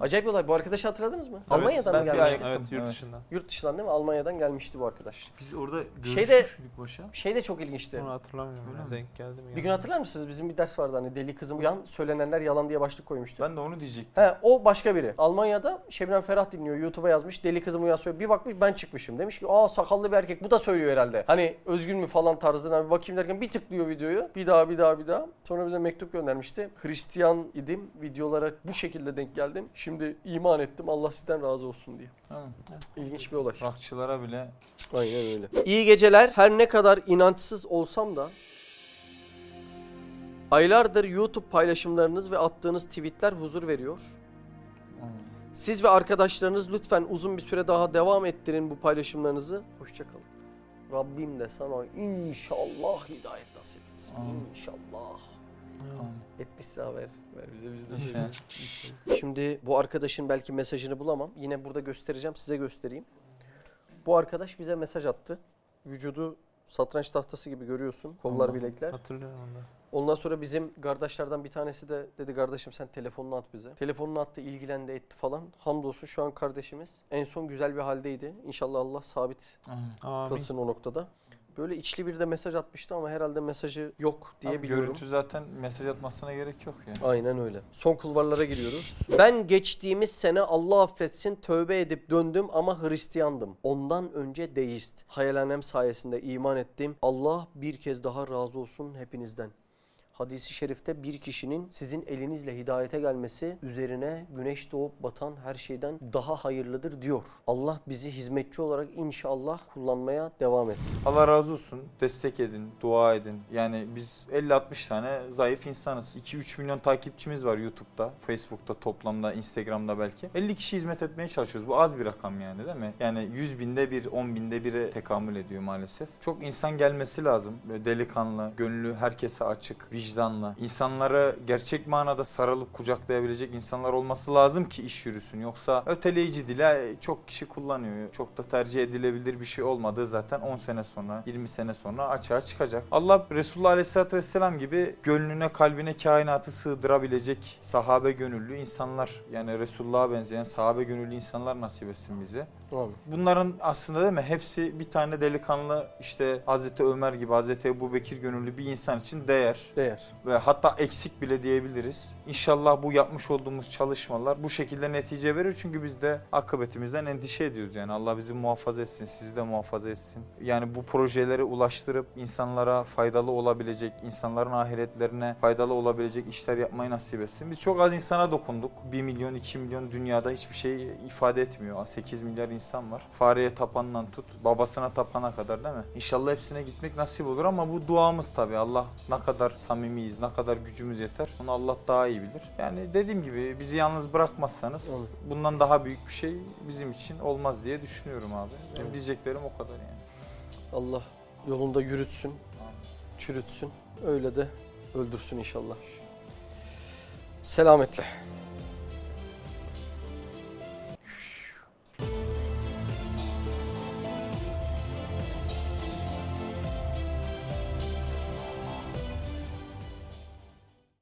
Acayip bir olay. Bu arkadaşı hatırladınız mı? Almanya'dan ben mı bir gelmişti? Evet yurt Evet. dışından. Yurt dışından değil mi? Almanya'dan gelmişti bu arkadaş. Biz orada Şeyde- başa. Şey de çok ilginçti. Onu hatırlamıyorum. Öyle mi? Denk geldi mi? Bir gün hatırlar mısınız? Bizim bir ders vardı hani deli kızım uyan söylenenler yalan diye başlık koymuştu. Ben de onu diyecektim. He o başka biri. Almanya'da Şebnem Ferah dinliyor. YouTube'a yazmış. Deli kızım uyan söylüyor. Bir bakmış ben çıkmışım. Demiş ki aa sakallı bir erkek bu da söylüyor herhalde. Hani özgün mü falan tarzına bir bakayım derken bir tıklıyor videoyu. Bir daha bir daha bir daha. Sonra bize mektup göndermişti. Hristiyan idim. Videolara bu şekilde denk geldim. Şimdi iman ettim. Allah sizden razı olsun diye. Tamam. İlginç bir olay. Rockçılara bile Aynen öyle. İyi geceler. Her ne kadar inançsız olsam da aylardır YouTube paylaşımlarınız ve attığınız tweetler huzur veriyor. Siz ve arkadaşlarınız lütfen uzun bir süre daha devam ettirin bu paylaşımlarınızı. Hoşçakalın. Rabbim de sana inşallah hidayet nasip etsin. Amin. İnşallah. Amin. Etmişse haber. Ver bize biz de. Şimdi bu arkadaşın belki mesajını bulamam. Yine burada göstereceğim. Size göstereyim. Bu arkadaş bize mesaj attı. Vücudu satranç tahtası gibi görüyorsun. Kollar bilekler. Hatırlıyorum onu. da. Ondan sonra bizim kardeşlerden bir tanesi de dedi kardeşim sen telefonunu at bize. Telefonunu attı, ilgilendi, etti falan. Hamdolsun şu an kardeşimiz en son güzel bir haldeydi. İnşallah Allah sabit Amin. Amin. kılsın o noktada. Böyle içli bir de mesaj atmıştı ama herhalde mesajı yok diye Abi biliyorum. Görüntü zaten mesaj atmasına gerek yok ya. Aynen öyle. Son kulvarlara giriyoruz. Ben geçtiğimiz sene Allah affetsin tövbe edip döndüm ama Hristiyandım. Ondan önce deist. Hayalhanem sayesinde iman ettim. Allah bir kez daha razı olsun hepinizden. Hadisi şerifte bir kişinin sizin elinizle hidayete gelmesi üzerine güneş doğup batan her şeyden daha hayırlıdır diyor. Allah bizi hizmetçi olarak inşallah kullanmaya devam etsin. Allah razı olsun. Destek edin, dua edin. Yani biz 50-60 tane zayıf insanız. 2-3 milyon takipçimiz var YouTube'da, Facebook'ta toplamda, Instagram'da belki. 50 kişi hizmet etmeye çalışıyoruz. Bu az bir rakam yani değil mi? Yani 100 binde bir, 10 binde bire tekamül ediyor maalesef. Çok insan gelmesi lazım. Böyle delikanlı, gönlü herkese açık, vicdanlı. İnsanları gerçek manada sarılıp kucaklayabilecek insanlar olması lazım ki iş yürüsün. Yoksa öteleyici dile çok kişi kullanıyor. Çok da tercih edilebilir bir şey olmadığı zaten 10 sene sonra, 20 sene sonra açığa çıkacak. Allah Resulullah Aleyhisselatü Vesselam gibi gönlüne, kalbine, kainatı sığdırabilecek sahabe gönüllü insanlar yani Resulullah'a benzeyen sahabe gönüllü insanlar nasip etsin bize. Amin. Bunların aslında değil mi hepsi bir tane delikanlı işte Hazreti Ömer gibi Hazreti Ebu Bekir gönüllü bir insan için değer Değer. Ve hatta eksik bile diyebiliriz. İnşallah bu yapmış olduğumuz çalışmalar bu şekilde netice verir çünkü biz de akıbetimizden endişe ediyoruz yani Allah bizi muhafaza etsin, sizi de muhafaza etsin. Yani bu projeleri ulaştırıp insanlara faydalı olabilecek, insanların ahiretlerine faydalı olabilecek işler yapmayı nasip etsin. Biz çok az insana dokunduk. 1 milyon, 2 milyon dünyada hiçbir şey ifade etmiyor. 8 milyar insan var. Fareye tapandan tut, babasına tapana kadar değil mi? İnşallah hepsine gitmek nasip olur ama bu duamız tabii. Allah ne kadar samimi samimiyiz, ne kadar gücümüz yeter onu Allah daha iyi bilir. Yani dediğim gibi bizi yalnız bırakmazsanız Evet. bundan daha büyük bir şey bizim için olmaz diye düşünüyorum abi. Evet. diyeceklerim o kadar yani. Allah yolunda yürütsün, çürütsün. Öyle de öldürsün inşallah. Selametle.